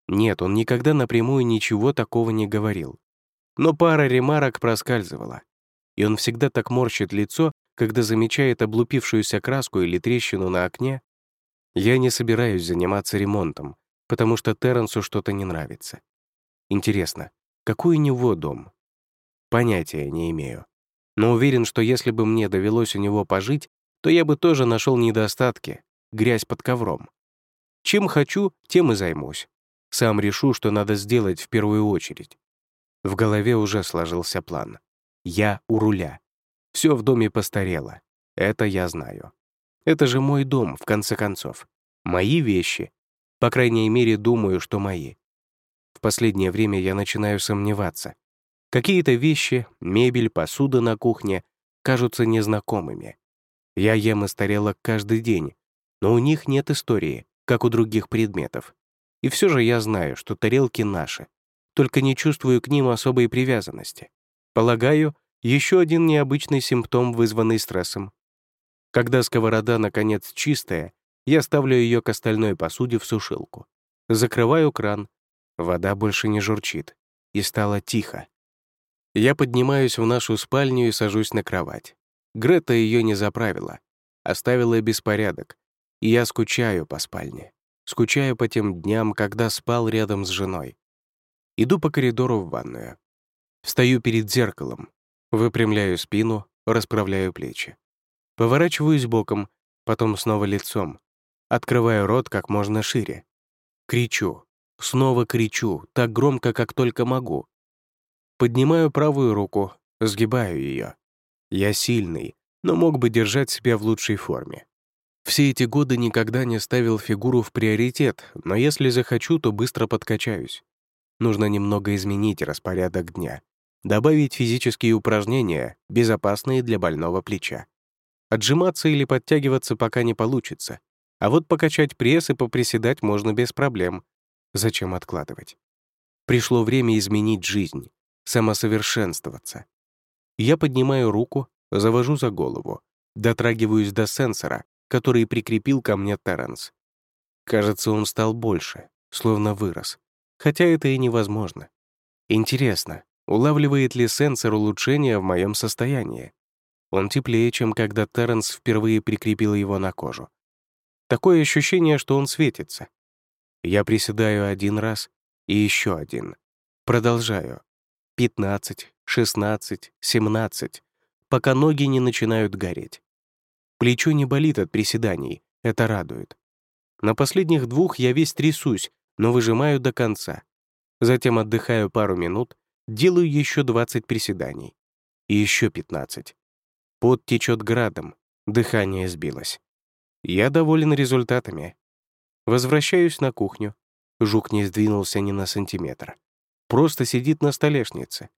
A: Нет, он никогда напрямую ничего такого не говорил. Но пара ремарок проскальзывала. И он всегда так морщит лицо, когда замечает облупившуюся краску или трещину на окне. Я не собираюсь заниматься ремонтом, потому что Терренсу что-то не нравится. Интересно, какой у него дом? Понятия не имею. Но уверен, что если бы мне довелось у него пожить, то я бы тоже нашел недостатки, грязь под ковром. Чем хочу, тем и займусь. Сам решу, что надо сделать в первую очередь. В голове уже сложился план. Я у руля. Все в доме постарело. Это я знаю. Это же мой дом, в конце концов. Мои вещи. По крайней мере, думаю, что мои. В последнее время я начинаю сомневаться. Какие-то вещи, мебель, посуда на кухне кажутся незнакомыми. Я ем из тарелок каждый день, но у них нет истории, как у других предметов. И все же я знаю, что тарелки наши, только не чувствую к ним особой привязанности. Полагаю, еще один необычный симптом, вызванный стрессом. Когда сковорода, наконец, чистая, я ставлю ее к остальной посуде в сушилку. Закрываю кран, Вода больше не журчит, и стало тихо. Я поднимаюсь в нашу спальню и сажусь на кровать. Грета ее не заправила, оставила беспорядок, и я скучаю по спальне. Скучаю по тем дням, когда спал рядом с женой. Иду по коридору в ванную. Встаю перед зеркалом, выпрямляю спину, расправляю плечи. Поворачиваюсь боком, потом снова лицом. Открываю рот как можно шире. Кричу. Снова кричу, так громко, как только могу. Поднимаю правую руку, сгибаю ее. Я сильный, но мог бы держать себя в лучшей форме. Все эти годы никогда не ставил фигуру в приоритет, но если захочу, то быстро подкачаюсь. Нужно немного изменить распорядок дня, добавить физические упражнения, безопасные для больного плеча. Отжиматься или подтягиваться пока не получится, а вот покачать пресс и поприседать можно без проблем. Зачем откладывать? Пришло время изменить жизнь, самосовершенствоваться. Я поднимаю руку, завожу за голову, дотрагиваюсь до сенсора, который прикрепил ко мне Терренс. Кажется, он стал больше, словно вырос. Хотя это и невозможно. Интересно, улавливает ли сенсор улучшения в моем состоянии? Он теплее, чем когда Терренс впервые прикрепил его на кожу. Такое ощущение, что он светится. Я приседаю один раз и еще один. Продолжаю. 15, 16, 17, пока ноги не начинают гореть. Плечо не болит от приседаний, это радует. На последних двух я весь трясусь, но выжимаю до конца. Затем отдыхаю пару минут, делаю еще 20 приседаний. И еще 15. Пот течет градом, дыхание сбилось. Я доволен результатами. Возвращаюсь на кухню. Жук не сдвинулся ни на сантиметр. Просто сидит на столешнице.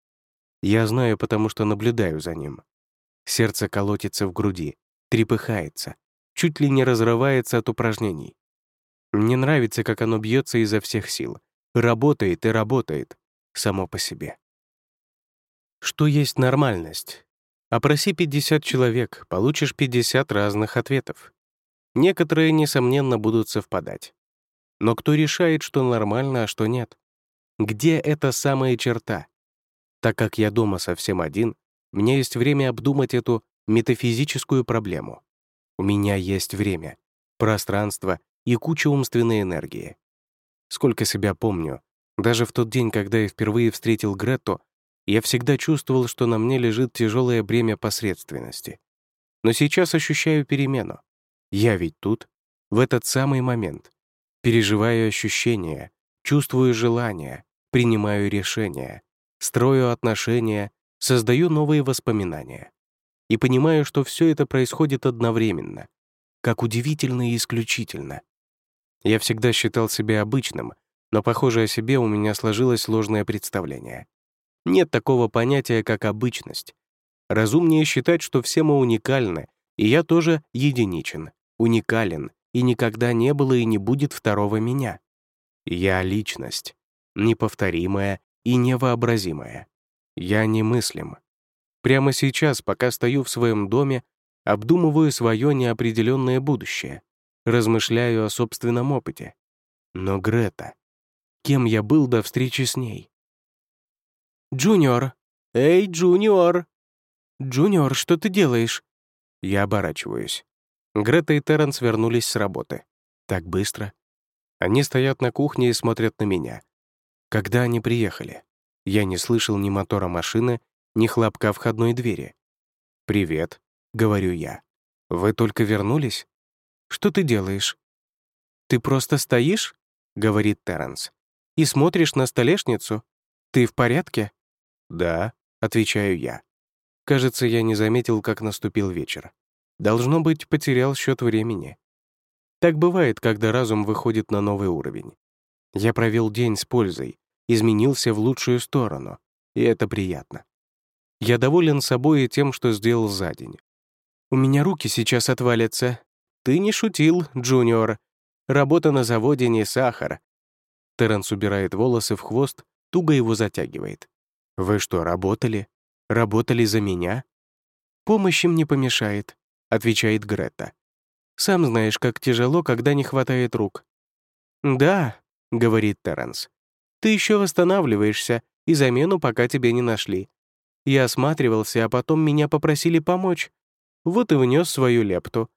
A: Я знаю, потому что наблюдаю за ним. Сердце колотится в груди, трепыхается, чуть ли не разрывается от упражнений. Мне нравится, как оно бьется изо всех сил. Работает и работает, само по себе. Что есть нормальность? Опроси 50 человек, получишь 50 разных ответов. Некоторые, несомненно, будут совпадать. Но кто решает, что нормально, а что нет? Где эта самая черта? Так как я дома совсем один, у меня есть время обдумать эту метафизическую проблему. У меня есть время, пространство и куча умственной энергии. Сколько себя помню, даже в тот день, когда я впервые встретил Гретту, я всегда чувствовал, что на мне лежит тяжелое бремя посредственности. Но сейчас ощущаю перемену. Я ведь тут, в этот самый момент. Переживаю ощущения, чувствую желания, принимаю решения, строю отношения, создаю новые воспоминания. И понимаю, что все это происходит одновременно. Как удивительно и исключительно. Я всегда считал себя обычным, но, похоже, о себе у меня сложилось ложное представление. Нет такого понятия, как обычность. Разумнее считать, что все мы уникальны, и я тоже единичен, уникален, и никогда не было и не будет второго меня. Я — личность, неповторимая и невообразимая. Я немыслим. Прямо сейчас, пока стою в своем доме, обдумываю свое неопределенное будущее, размышляю о собственном опыте. Но Грета... Кем я был до встречи с ней? «Джуниор! Эй, Джуниор!» «Джуниор, что ты делаешь?» Я оборачиваюсь. Грета и Терренс вернулись с работы. Так быстро. Они стоят на кухне и смотрят на меня. Когда они приехали? Я не слышал ни мотора машины, ни хлопка входной двери. «Привет», — говорю я. «Вы только вернулись? Что ты делаешь?» «Ты просто стоишь?» — говорит Терренс. «И смотришь на столешницу? Ты в порядке?» «Да», — отвечаю я. Кажется, я не заметил, как наступил вечер. Должно быть, потерял счет времени. Так бывает, когда разум выходит на новый уровень. Я провел день с пользой, изменился в лучшую сторону, и это приятно. Я доволен собой и тем, что сделал за день. «У меня руки сейчас отвалятся. Ты не шутил, Джуниор. Работа на заводе не сахар». Терренс убирает волосы в хвост, туго его затягивает. «Вы что, работали? Работали за меня?» «Помощь им не помешает», — отвечает Грета. «Сам знаешь, как тяжело, когда не хватает рук». «Да», — говорит Терренс. «Ты еще восстанавливаешься, и замену пока тебе не нашли. Я осматривался, а потом меня попросили помочь. Вот и внес свою лепту.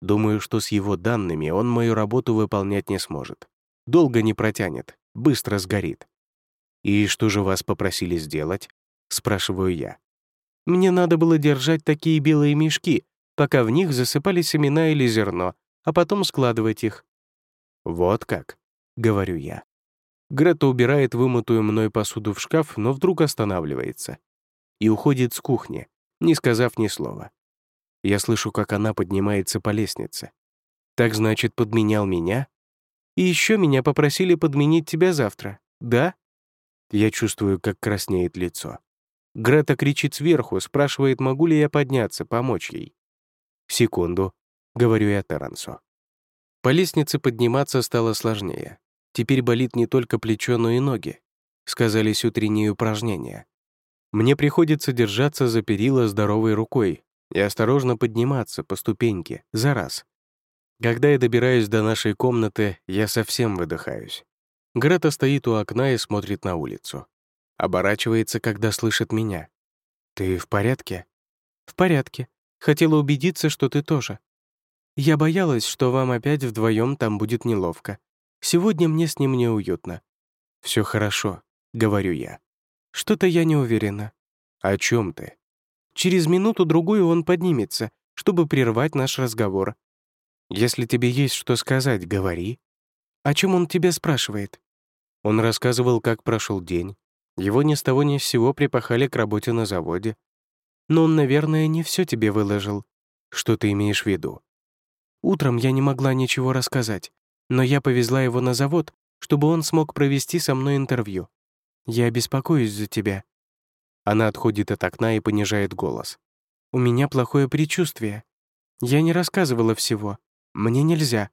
A: Думаю, что с его данными он мою работу выполнять не сможет. Долго не протянет, быстро сгорит. «И что же вас попросили сделать?»
B: спрашиваю я. «Мне надо было держать такие белые мешки, пока в них засыпали семена или зерно, а потом складывать их».
A: «Вот как», — говорю я. Грета убирает вымытую мной посуду в шкаф, но вдруг останавливается и уходит с кухни, не сказав ни слова. Я слышу, как она поднимается по лестнице. «Так значит, подменял меня?» «И еще меня попросили подменить тебя завтра, да?» Я чувствую, как краснеет лицо. Грета кричит сверху, спрашивает, могу ли я подняться, помочь ей. «Секунду», — говорю я Терренсу. По лестнице подниматься стало сложнее. Теперь болит не только плечо, но и ноги. Сказались утренние упражнения. Мне приходится держаться за перила здоровой рукой и осторожно подниматься по ступеньке, за раз. Когда я добираюсь до нашей комнаты, я совсем выдыхаюсь. Грета стоит у окна и смотрит на улицу. Оборачивается, когда слышит меня. «Ты в порядке?»
B: «В порядке. Хотела убедиться, что ты тоже. Я боялась, что вам опять вдвоем там будет неловко. Сегодня мне с ним неуютно».
A: Все хорошо», — говорю я.
B: «Что-то я не уверена».
A: «О чем ты?»
B: «Через минуту-другую он поднимется, чтобы прервать наш разговор».
A: «Если тебе есть что сказать, говори».
B: «О чем он тебя спрашивает?»
A: Он рассказывал, как прошел день. Его ни с того ни с сего припахали к работе на заводе.
B: Но он, наверное, не все тебе выложил.
A: Что ты имеешь в виду?
B: Утром я не могла ничего рассказать, но я повезла его на завод, чтобы он смог провести со мной интервью. Я беспокоюсь за тебя».
A: Она отходит от окна и понижает голос.
B: «У меня плохое предчувствие. Я не рассказывала всего. Мне нельзя.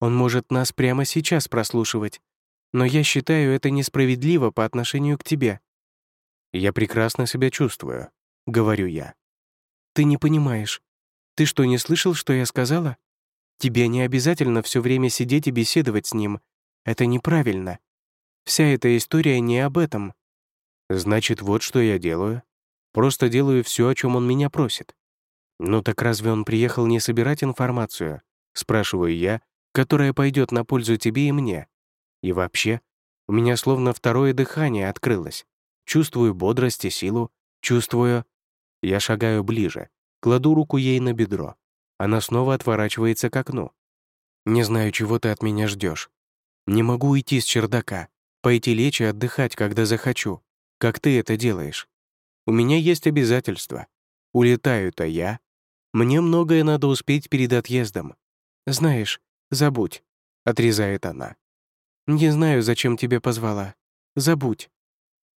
B: Он может нас прямо сейчас прослушивать но я считаю это несправедливо по отношению к тебе».
A: «Я прекрасно себя чувствую», — говорю я.
B: «Ты не понимаешь. Ты что, не слышал, что я сказала? Тебе не обязательно все время сидеть и беседовать с ним. Это неправильно. Вся эта история не об этом».
A: «Значит, вот что я делаю. Просто делаю все, о чем он меня просит». «Ну так разве он приехал не собирать информацию?» — спрашиваю я, которая пойдет на пользу тебе и мне. И вообще, у меня словно второе дыхание открылось. Чувствую бодрость и силу, чувствую... Я шагаю ближе, кладу руку ей на бедро. Она снова отворачивается к окну. «Не знаю, чего ты от меня ждешь. Не могу уйти с чердака, пойти лечь и отдыхать, когда захочу, как ты это делаешь. У меня есть обязательства. Улетаю-то я. Мне многое надо успеть перед отъездом.
B: Знаешь, забудь», — отрезает она. Не знаю, зачем тебе позвала. Забудь.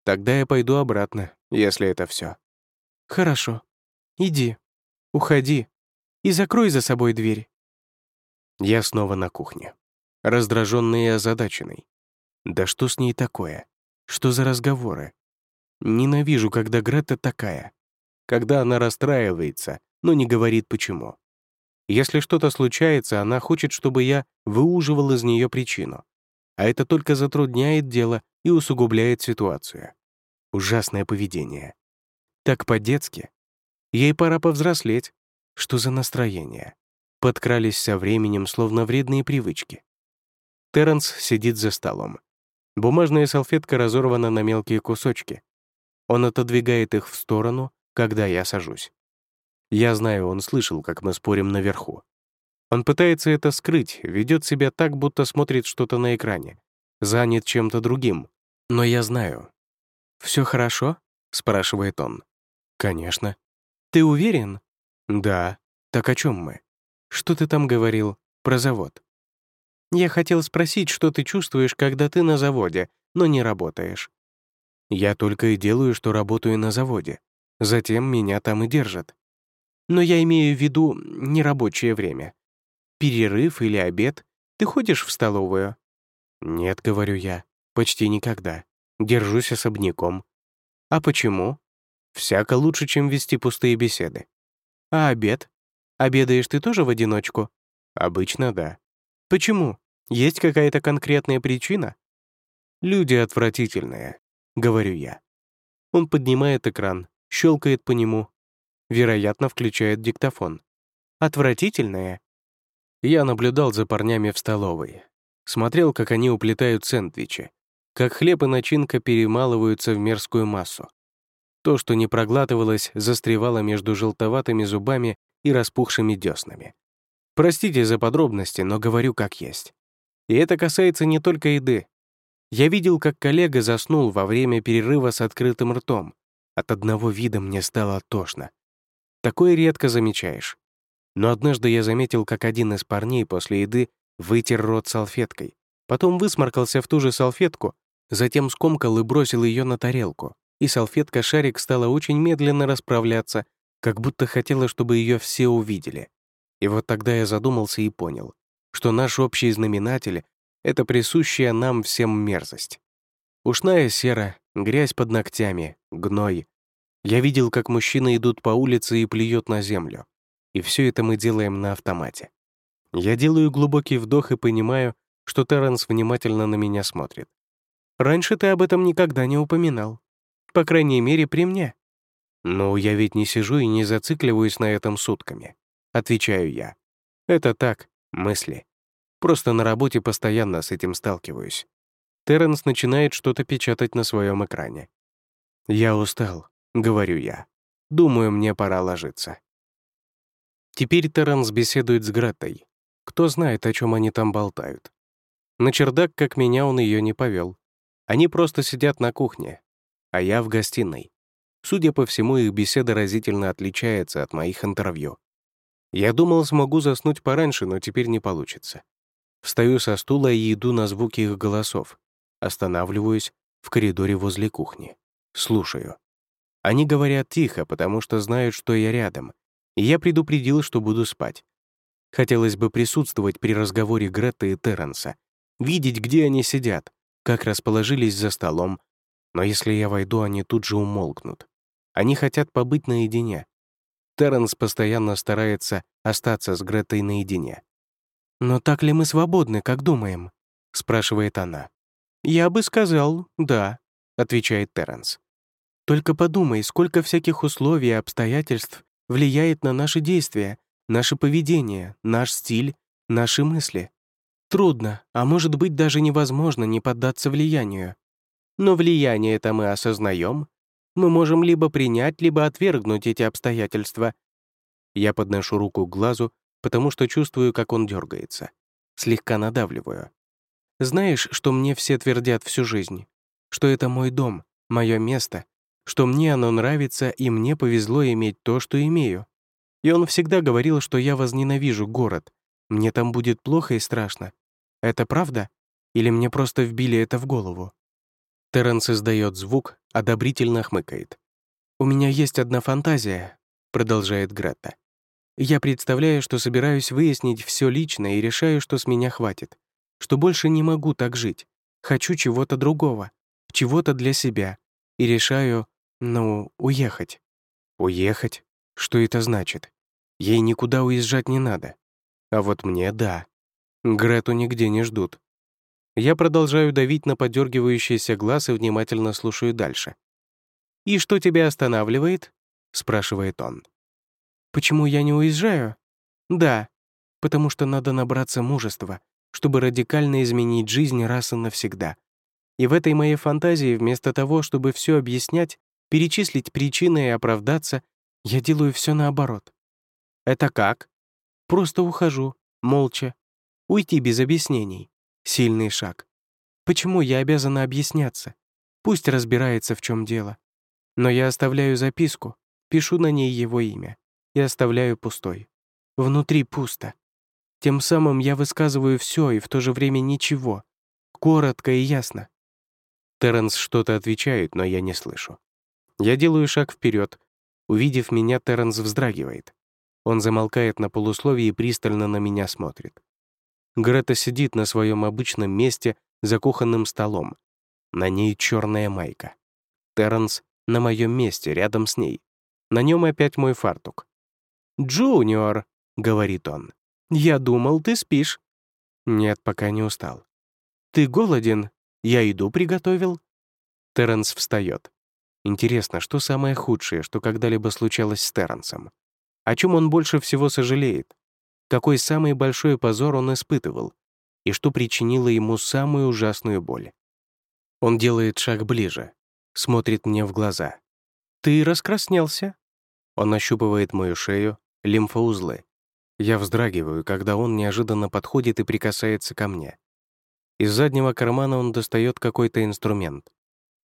A: Тогда я пойду обратно, если это все.
B: Хорошо. Иди. Уходи. И закрой за собой дверь.
A: Я снова на кухне. Раздраженный и озадаченный. Да что с ней такое? Что за разговоры? Ненавижу, когда Грета такая. Когда она расстраивается, но не говорит почему. Если что-то случается, она хочет, чтобы я выуживал из нее причину а это только затрудняет дело и усугубляет ситуацию. Ужасное поведение. Так по-детски. Ей пора повзрослеть. Что за настроение? Подкрались со временем, словно вредные привычки. Терренс сидит за столом. Бумажная салфетка разорвана на мелкие кусочки. Он отодвигает их в сторону, когда я сажусь. Я знаю, он слышал, как мы спорим наверху. Он пытается это скрыть, ведет себя так, будто смотрит что-то на экране, занят чем-то другим. Но я знаю.
B: Все хорошо?» — спрашивает он.
A: «Конечно».
B: «Ты уверен?»
A: «Да. Так о чем мы?»
B: «Что ты там говорил? Про завод?» «Я хотел спросить, что ты чувствуешь, когда ты на заводе, но не работаешь».
A: «Я только и делаю, что работаю на заводе. Затем меня там и держат».
B: «Но я имею в виду нерабочее время перерыв или обед, ты ходишь в столовую?»
A: «Нет», — говорю я, — «почти никогда. Держусь особняком».
B: «А почему?»
A: «Всяко лучше, чем вести пустые беседы».
B: «А обед? Обедаешь ты тоже в одиночку?»
A: «Обычно да».
B: «Почему? Есть какая-то конкретная причина?»
A: «Люди отвратительные», — говорю я. Он поднимает экран, щелкает по нему. Вероятно, включает диктофон.
B: «Отвратительные?»
A: Я наблюдал за парнями в столовой. Смотрел, как они уплетают сэндвичи, как хлеб и начинка перемалываются в мерзкую массу. То, что не проглатывалось, застревало между желтоватыми зубами и распухшими деснами. Простите за подробности, но говорю как есть. И это касается не только еды. Я видел, как коллега заснул во время перерыва с открытым ртом. От одного вида мне стало тошно. Такое редко замечаешь. Но однажды я заметил, как один из парней после еды вытер рот салфеткой, потом высморкался в ту же салфетку, затем скомкал и бросил ее на тарелку, и салфетка-шарик стала очень медленно расправляться, как будто хотела, чтобы ее все увидели. И вот тогда я задумался и понял, что наш общий знаменатель — это присущая нам всем мерзость. Ушная сера, грязь под ногтями, гной. Я видел, как мужчины идут по улице и плюют на землю. И все это мы делаем на автомате. Я делаю глубокий вдох и понимаю, что Терренс внимательно на меня смотрит. «Раньше ты об этом никогда не упоминал. По крайней мере, при мне». «Ну, я ведь не сижу и не зацикливаюсь на этом сутками», — отвечаю я. «Это так, мысли. Просто на работе постоянно с этим сталкиваюсь». Терренс начинает что-то печатать на своем экране. «Я устал», — говорю я. «Думаю, мне пора ложиться». Теперь Терренс беседует с Гретой. Кто знает, о чем они там болтают. На чердак, как меня, он ее не повел. Они просто сидят на кухне, а я в гостиной. Судя по всему, их беседа разительно отличается от моих интервью. Я думал, смогу заснуть пораньше, но теперь не получится. Встаю со стула и иду на звуки их голосов. Останавливаюсь в коридоре возле кухни. Слушаю. Они говорят тихо, потому что знают, что я рядом, и я предупредил, что буду спать. Хотелось бы присутствовать при разговоре Гретты и Терренса, видеть, где они сидят, как расположились за столом, но если я войду, они тут же умолкнут. Они хотят побыть наедине. Терренс постоянно старается остаться с Гретой наедине. «Но так ли мы свободны, как думаем?» — спрашивает она. «Я бы сказал, да», — отвечает Терренс. «Только подумай, сколько всяких условий и обстоятельств влияет на наши действия, наше поведение, наш стиль, наши мысли. Трудно, а может быть даже невозможно не поддаться влиянию. Но влияние это мы осознаем. Мы можем либо принять, либо отвергнуть эти обстоятельства. Я подношу руку к глазу, потому что чувствую, как он дергается. Слегка надавливаю. Знаешь, что мне все твердят всю жизнь? Что это мой дом, мое место, что мне оно нравится, и мне повезло иметь то, что имею. И он всегда говорил, что я возненавижу город. Мне там будет плохо и страшно. Это правда? Или мне просто вбили это в голову? Терренс издает звук, одобрительно хмыкает. «У меня есть одна фантазия», — продолжает Гретта. «Я представляю, что собираюсь выяснить все лично и решаю, что с меня хватит, что больше не могу так жить, хочу чего-то другого, чего-то для себя, и решаю, ну, уехать. Уехать? Что это значит? Ей никуда уезжать не надо. А вот мне — да. Грету нигде не ждут. Я продолжаю давить на подергивающийся глаз и внимательно слушаю дальше. «И что тебя останавливает?» — спрашивает он. «Почему я не уезжаю?» «Да, потому что надо набраться мужества, чтобы радикально изменить жизнь раз и навсегда. И в этой моей фантазии вместо того, чтобы все объяснять, перечислить причины и оправдаться, я делаю все наоборот. Это как? Просто ухожу, молча. Уйти без объяснений. Сильный шаг. Почему я обязана объясняться? Пусть разбирается, в чем дело. Но я оставляю записку, пишу на ней его имя и оставляю пустой. Внутри пусто. Тем самым я высказываю все и в то же время ничего. Коротко и ясно. Терренс что-то отвечает, но я не слышу. Я делаю шаг вперед. Увидев меня, Терренс вздрагивает. Он замолкает на полусловии и пристально на меня смотрит. Грета сидит на своем обычном месте за кухонным столом. На ней черная майка. Терренс на моем месте, рядом с ней. На нем опять мой фартук. «Джуниор», — говорит он, — «я думал, ты спишь». «Нет, пока не устал». «Ты голоден? Я еду приготовил». Терренс встает. Интересно, что самое худшее, что когда-либо случалось с Терренсом? О чем он больше всего сожалеет? Какой самый большой позор он испытывал? И что причинило ему самую ужасную боль? Он делает шаг ближе, смотрит мне в глаза.
B: «Ты раскраснелся?»
A: Он ощупывает мою шею, лимфоузлы. Я вздрагиваю, когда он неожиданно подходит и прикасается ко мне. Из заднего кармана он достает какой-то инструмент,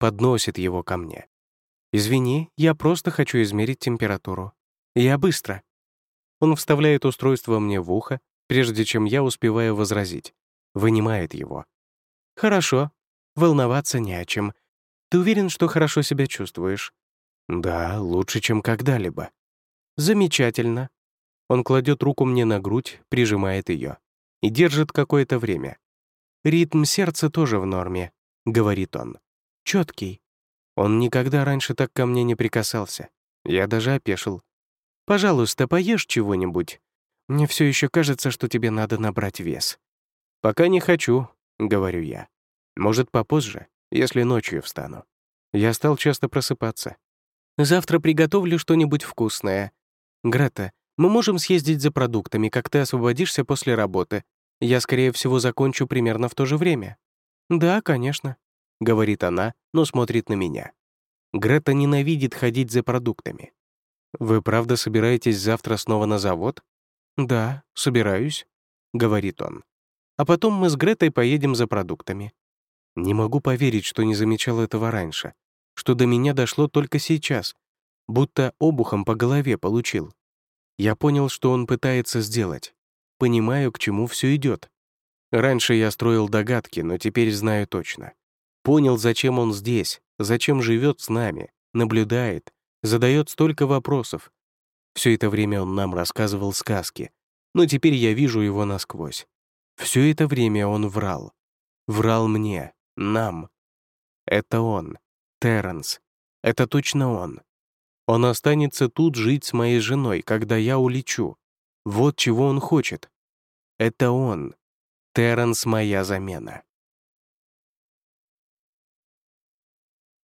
A: подносит его ко мне.
B: «Извини, я просто хочу измерить температуру. Я быстро». Он вставляет устройство мне в ухо, прежде чем я успеваю возразить. Вынимает его. «Хорошо. Волноваться не о чем. Ты уверен, что хорошо себя чувствуешь?»
A: «Да, лучше, чем когда-либо».
B: «Замечательно». Он кладет руку мне на грудь, прижимает ее и держит какое-то время. «Ритм сердца тоже в норме», — говорит он. Четкий. Он никогда раньше так ко мне не прикасался. Я даже опешил. «Пожалуйста, поешь чего-нибудь. Мне все еще кажется, что тебе надо набрать вес».
A: «Пока не хочу», — говорю я. «Может, попозже, если ночью встану». Я стал часто просыпаться.
B: «Завтра приготовлю что-нибудь вкусное. Грета, мы можем съездить за продуктами, как ты освободишься после работы. Я, скорее всего, закончу примерно в то же время». «Да, конечно», — говорит она, но смотрит на меня. Грета ненавидит ходить за продуктами.
A: «Вы правда собираетесь завтра снова на завод?»
B: «Да, собираюсь», — говорит он. «А потом мы с Гретой поедем за продуктами». Не могу поверить, что не замечал этого раньше, что до меня дошло только сейчас, будто обухом по голове получил. Я понял, что он пытается сделать. Понимаю, к чему все идет. Раньше я строил догадки, но теперь знаю точно. Понял, зачем он здесь, зачем живет с нами, наблюдает, задает столько вопросов. Все это время он нам рассказывал сказки, но теперь я вижу его насквозь. Все это время он врал. Врал мне, нам. Это он, Терренс. Это точно он. Он останется тут жить с моей женой, когда я улечу. Вот чего он хочет. Это он. Терренс — моя замена.